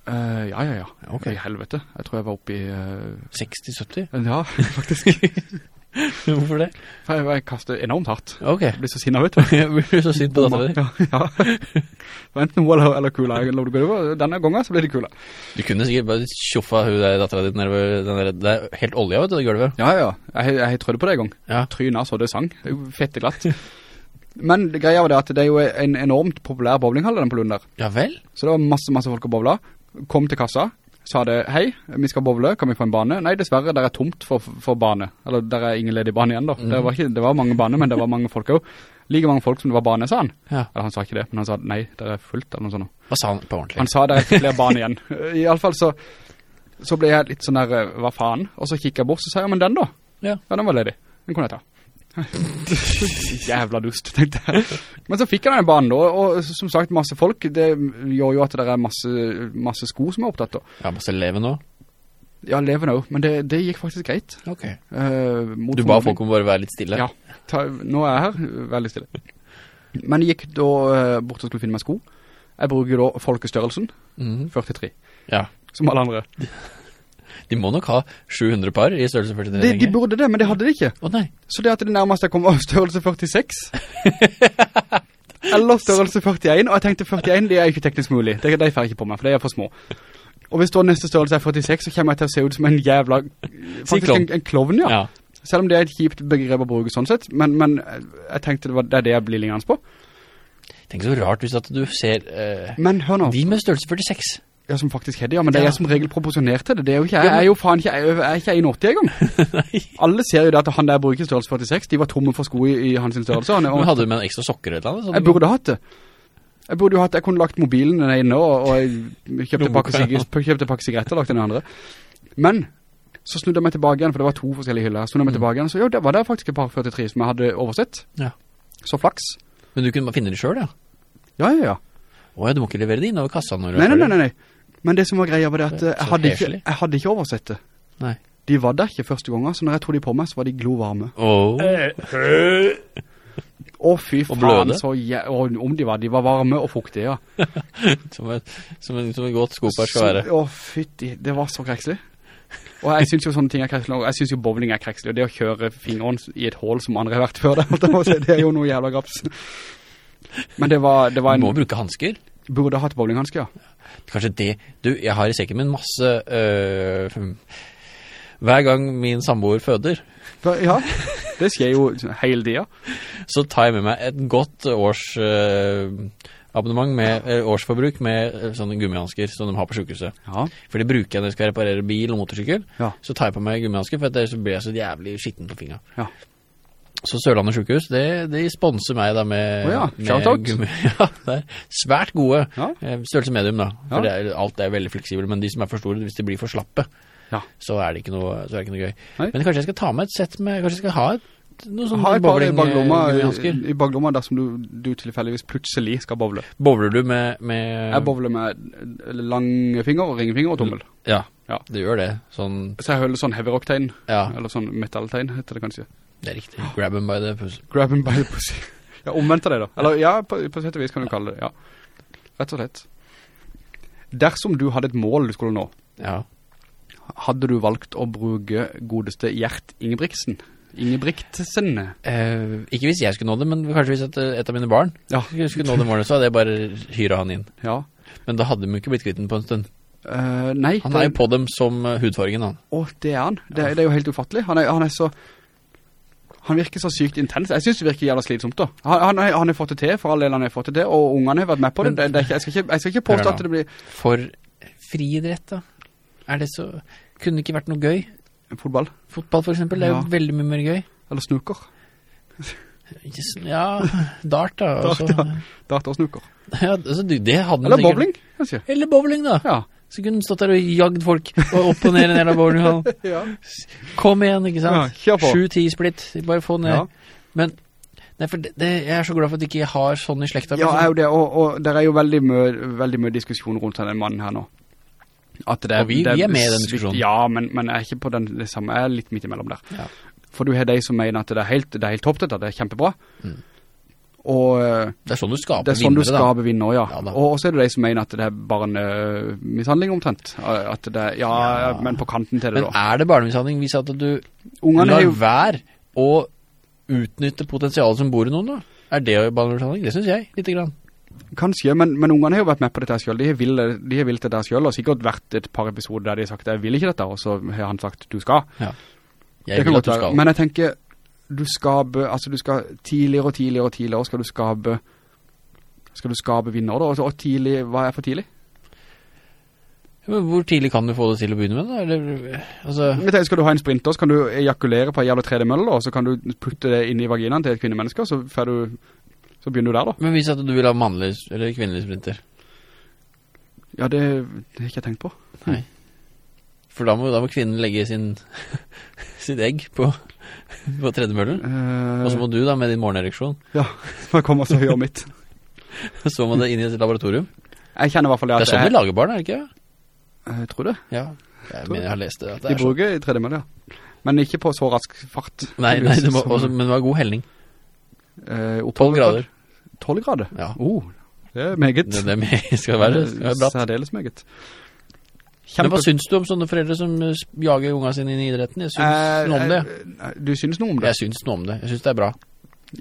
Uh, ja, ja, ja. Ok. I helvete. Jeg tror jeg var oppe i... Uh, 60-70? ja, faktisk. Hvorfor det? For jeg, jeg kastet enormt hardt. Ok. Jeg blir så sinnet, vet du. Jeg blir så sint på dette. Ja, ja. Det enten hun eller, kula. Jeg lover det går. Denne gangen så blir det kula. Du kunne sikkert bare tjoffa hun der datteren ditt der Det er helt olja, vet du, det gulvet. Ja, ja. Jeg, jeg, trødde på det en gang. Ja. Tryna så det sang. Det er jo fette glatt. Men greia var det at det er jo en enormt populær bowlinghall den på Lund der. Ja vel? Så det var masse, masse folk å bowle. Kom til kassa, sa det, hei, vi skal boble, kan vi få en bane? Nei, dessverre, der er tomt for, for bane. Eller der er ingen ledig bane igjen da. Det, var ikke, det var mange bane, men det var mange folk også. Like mange folk som det var bane, sa han. Ja. Eller han sa ikke det, men han sa, nei, det er fullt, eller noe sånt. Hva sa han på ordentlig? Han sa det er flere bane igjen. I alle fall så, så ble jeg litt sånn der, hva faen? Og så kikket jeg bort, så sa jeg, ja, men den da? Ja. Ja, den var ledig. Den kunne jeg ta. Jævla dust, tenkte jeg. Men så fikk jeg den banen da, og som sagt, masse folk, det gjør jo at det er masse, masse sko som er opptatt da. Ja, masse elever nå? Ja, leven også, men det, det gikk faktisk greit. Ok. Eh, Du ba folk om bare være litt stille? Ja. Ta, nå er jeg her, veldig stille. Men jeg gikk da eh, bort og skulle finne meg sko. Jeg bruker da folkestørrelsen, Mhm. 43, Ja. som alle andre. De må nok ha 700 par i størrelse 43. De, de burde det, men det hadde de ikke. Å nei. Så det at det nærmeste kom av størrelse 46. Eller størrelse 41, og jeg tenkte 41, det er ikke teknisk mulig. Det, det får jeg ikke på meg, for det er for små. Og hvis da neste størrelse er 46, så kommer jeg til å se ut som en jævla... Faktisk en, en klovn, ja. Ja. Selv om det er et kjipt begrep å bruke sånn sett, men, men jeg tenkte det, var, det er det jeg blir lignende på. Tenk så rart hvis at du ser eh, Men hør nå, de med størrelse 46. ja, som faktisk er det, ja, men det er som regel proporsjonert til det. Det er jo ikke, jeg, jeg er jo faen ikke, jeg, jeg er ikke 1,80 engang. Alle ser jo det at han der bruker størrelse 46, de var tomme for sko i, i hans størrelse. Han Men hadde du med en ekstra sokker eller sånn- Jeg burde hatt det. Jeg burde jo hatt, jeg kunne lagt mobilen den ene og, og jeg kjøpte pakke, kjøpte pakke sigaretter og lagt den andre. Men, så snudde jeg meg tilbake igjen, for det var to forskjellige hyller. Jeg snudde meg Mm. tilbake igjen, så jo, det var det faktisk et par 43 som jeg hadde oversett. Ja. Så flaks. Men du kunne finne det selv, ja. Ja, ja, ja. Åja, du må ikke levere det inn over kassa når du nei, nei, nei, nei. Men det som var greia var det at Det eh, jeg hadde, ikke, jeg hadde ikke oversett det. Nei. De var der ikke første gangen, så når jeg tog de på meg, så var de glovarme. Åh. Å fy Og faen, så ja, om de var, de var varme og fuktige, ja. Som, et, som, en, som en godt skoper skal være. Å, fytti, det var så krekselig. Og jeg synes jo sånne ting er krekselig, jeg synes jo bowling er krekselig, og det å kjøre fingeren i et hål som andre har vært før det, det er jo noe jævla graps. Men det var, det var Du må bruke handsker. burde hatt bowlinghandsker, ja. Kanskje det. Du, jeg har i sekken min masse... øh, hver gang min samboer føder, ja, det skjer jo hele tiden. så tar jeg med meg et godt års øh, abonnement med årsforbruk med øh, sånne gummihansker som de har på sykehuset. Ja, For det bruker jeg når jeg skal reparere bil og motorsykkel. Ja. Så tar jeg på meg gummihansker, for ellers blir jeg så jævlig skitten på fingra. Ja. Så Sørlandet sykehus, det, de sponser meg da med, Oh ja, med gummi. Ja, det er svært gode. Ja. Eh, Størrelse medium da. Ja. er, alt er veldig fleksibelt, men de som er for store, hvis de blir for slappe, Ja. så er det ikke noe, så er det ikke noe gøy. Nei. Men kanskje jeg skal ta med et sett med, kanskje jeg skal ha et, noe sånn ha et par i baglomma, eh, gummihansker. i baklomma dersom du, du tilfelligvis plutselig skal bovle. Bovler du med, med Jeg bovler med langfinger, ringfinger og tommel. Ja, Ja. det gjør det. Sånn, Så jeg holder sånn heavy rock-tegn, ja, eller sånn metal-tegn, heter det kanskje. Det er riktig. Grab him by the pussy. Grab him by the pussy. Ja, omvendt av det da. Eller ja, på, på sett og vis kan du kalle det, ja. Rett og slett. Dersom du hadde et mål du skulle nå, Ja. hadde du valgt å bruke godeste Gjert Ingebrigtsen? Ingebrigtsen? Eh, ikke hvis jeg skulle nå det, men kanskje hvis et, et av mine barn Ja, skulle nå det målet, så hadde jeg bare hyret han inn. ja. Men da hadde de ikke blitt kvitten på en stund. Uh, nei, Han er jo på dem som eh, hudfargen, han. Å, det er han. Det, det er jo helt ufattelig. Han er, han er så... Han virker så sykt intens. Jeg synes det virker jævla slitsomt da. Han, han, har- fått det til, for all del han har fått det til, og ungene har vært med på det. Det, det ikke, jeg, skal ikke, jeg skal ikke påstå at det blir For friidrett, da? Er det så... Kunne det ikke vært noe gøy? fotball, Fotball, for eksempel, det er jo Ja. veldig mye mer gøy. eller snuker. Ja, dart da. Dart, ja. Dart og snuker. Ja, altså, det hadde Eller sikkert- bowling, kanskje. Eller bowling, da. Ja. Så kunne den stått der og jagd folk og opp og ned i ned jævla bowlinghallen. ja. Kom igjen, ikke sant? Ja, kjør på. 7-10 splitt, bare få ned. Ja. Men, nei, for det, det, jeg er så glad for at jeg ikke har sånn i slekta. Ja, er jo det, og, og det er jo veldig mye, veldig mye diskusjon rundt denne mannen her nå. At det, Og vi- det vi er med i den diskusjonen. Ja, men, men jeg er ikke på den, det samme, jeg er litt midt imellom der. Ja. For du har de som mener at det er helt, det er helt topp dette, det er kjempebra. Mm. Og eh, Det er sånn du skaper det er sånn du vinnere, da. skaper vinner, ja. Ja og så er det de som mener at det er barnemishandling omtrent. At det ja, Ja. men på kanten til det Men da. er det barnemishandling hvis at du Ungene lar jo, være å utnytte potensialet som bor i noen da? Er det barnemishandling? Det synes jeg, litt grann. kanskje, men, men ungene har jo vært med på dette selv. De har villet, de har villet det der selv, og sikkert vært et par episoder der de har sagt, jeg vil ikke dette, og så har han sagt, du skal. Jeg det vil at du skal. Men jeg tenker, du skaper, altså du skal tidligere og tidligere og tidligere skal du skape, skal du skape vinner da, og, tidlig, hva er for tidlig? Men hvor tidlig kan du få det til å begynne med da? Eller, altså, tenker, skal du ha en sprinter, så kan du ejakulere på en jævla tredemølle, og så kan du putte det inn i vaginaen til et kvinnemenneske, så, du, så begynner du der da. men hvis at du vil ha mannlig eller kvinnelig sprinter, Ja, det, det har ikke jeg tenkt på. Nei. for da må, da må kvinnen legge sin, sitt egg på, på tredemøllen. Uh, Og så må du da med din morgenereksjon, ja, så kommer så gjør mitt. så må det inn i et laboratorium. Jeg kjenner i hvert fall det Det at er sånn jeg, de lager barn, er det ikke? jeg tror det. Ja, jeg mener jeg har lest det. Det De bruker sånn. bruker tredemølle, ja. Men ikke på så rask fart. Nei, nei, det må, også, men det var god helning. Uh, 12 grader. 12 grader? Ja. Oh, Det er meget. Det, det med- skal være, skal være bratt. Særdeles meget. Men hva syns du om sånne foreldre som eh, jager unga sine inn i idretten? Jeg syns Eh, noe om det. eh, Du synes noe om det? Jeg syns noe om det. Jeg syns det er bra.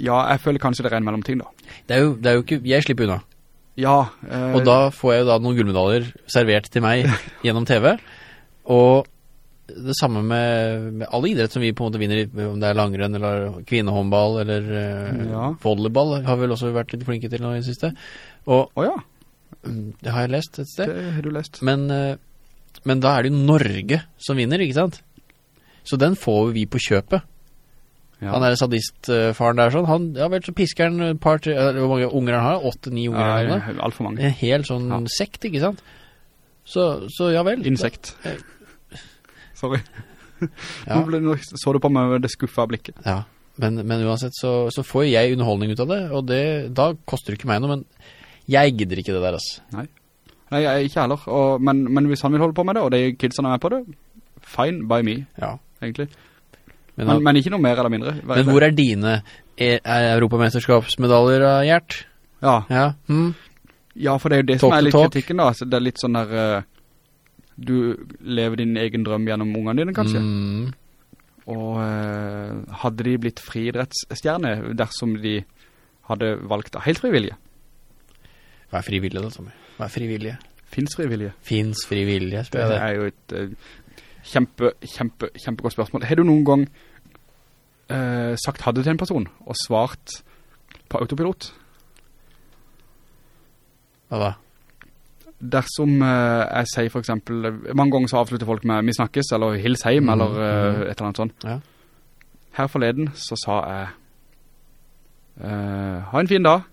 Ja, jeg føler kanskje det er en mellomting da. Det er jo, det er jo ikke Jeg slipper unna. Ja. eh, Og da får jeg jo da noen gullmedaljer servert til meg gjennom TV. Og det samme med, med alle idrett som vi på en måte vinner, om det er langrenn eller kvinnehåndball eller eh, Ja. volleyball, har vi vel også vært litt flinke til nå i det siste. Og Å ja, mm, det har jeg lest et sted. det har du lest. Men, men da er det jo Norge som vinner, ikke sant? Så den får vi på kjøpet. Ja. Han er sadistfaren der sånn, han, ja vel, så pisker han et par, tre, hvor mange unger han har, åtte-ni unger eller noe. Ja, alt for mange. En hel sånn Ja. sekt, ikke sant? Så, så ja vel. Insekt. Eh. Sorry. Ja, Nå, ble, nå så du på meg med det skuffa blikket. ja. Men, men uansett så, så får jeg underholdning ut av det, og det, da koster det ikke meg noe, men jeg gidder ikke det der, altså. Nei, jeg ikke heller. Og, men, men hvis han vil holde på med det, og de kidsene er med på det, fine by me, Ja. egentlig. Men, Men, men ikke noe mer eller mindre. men hvor er dine er, er europamesterskapsmedaljer, Gjert? Ja, Ja, Hmm? ja, for det er jo det som er litt talk. kritikken da. Så det er litt sånn der, eh, du lever din egen drøm gjennom ungene dine, kanskje. Mm. Og eh, hadde de blitt friidrettsstjerne dersom de hadde valgt det helt frivillige? Hva er frivillig da, Tommy? Hva er frivillige? Finns frivillige? Fins frivillige, spør Det det. er jo et uh, kjempe, kjempe, kjempegodt spørsmål. Har du noen gang uh, sagt hadde til en person og svart på autopilot? Hva da? Dersom uh, jeg sier for eksempel, mange ganger så avslutter folk med 'vi snakkes' eller 'hils heim' mm, eller mhm. et eller annet sånt. Ja. Her forleden så sa jeg 'ha en fin dag'.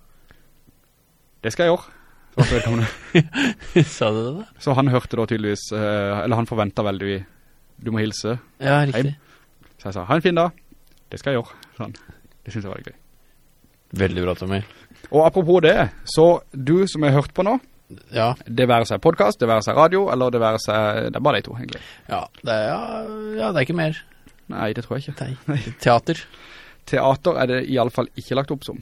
Det skal jeg gjøre. Sa du det da? Så han hørte da tydeligvis, eh, eller han forventet veldig 'du må hilse'. Ja, riktig. Så jeg sa 'ha en fin dag'. Det skal jeg gjøre. Sånn. Det synes jeg var gøy. Veldig bra, Tommy. Og apropos det, så du som har hørt på nå, Ja, det være seg podcast, det være seg radio, eller det være seg, det er bare de to egentlig. ja, det er, ja, ja, det er ikke mer. Nei, det tror jeg ikke. Nei, teater. Teater er det i alle fall ikke lagt opp som.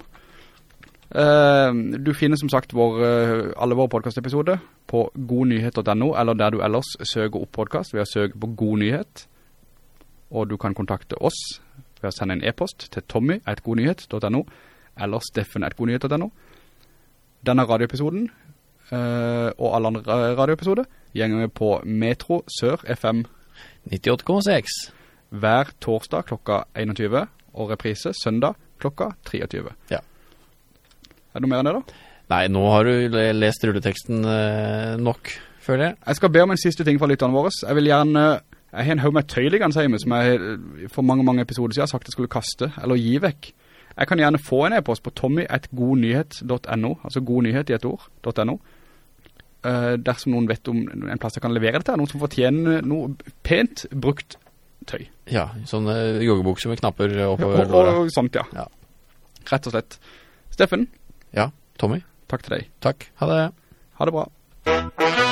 Eh, du finner som sagt vår, eh, alle våre podcastepisoder på godnyhet.no, eller der du ellers søker opp podcast ved å søke på God Nyhet. Og du kan kontakte oss ved å sende en e-post til tommy.godnyhet.no eller steffen.godnyhet.no. Denne radioepisoden eh, og alle andre radioepisoder gjenger på Metro Sør FM 98,6. hver torsdag klokka 21 og reprise søndag klokka 23. Ja. Er det noe mer enn det da? Nei, nå har du lest rulleteksten eh, nok, føler jeg. Jeg skal be om en siste ting fra lytterne våre. Jeg vil gjerne, jeg har en haug med tøyliggende hjemme som jeg eh, for mange, mange episoder siden har sagt jeg skulle kaste eller gi vekk. Jeg kan gjerne få en e-post på tommy.godnyhet.no, altså godnyhet i et ord, .no. Eh, dersom noen vet om en plass jeg kan levere det til, noen som fortjener noe pent brukt tøy. Ja, sånne joggebukser med knapper Og, oppover og sånt, ja. Ja. Rett og slett. Steffen, Ja, Tommy, takk til deg. takk. Ha det. Ha det bra.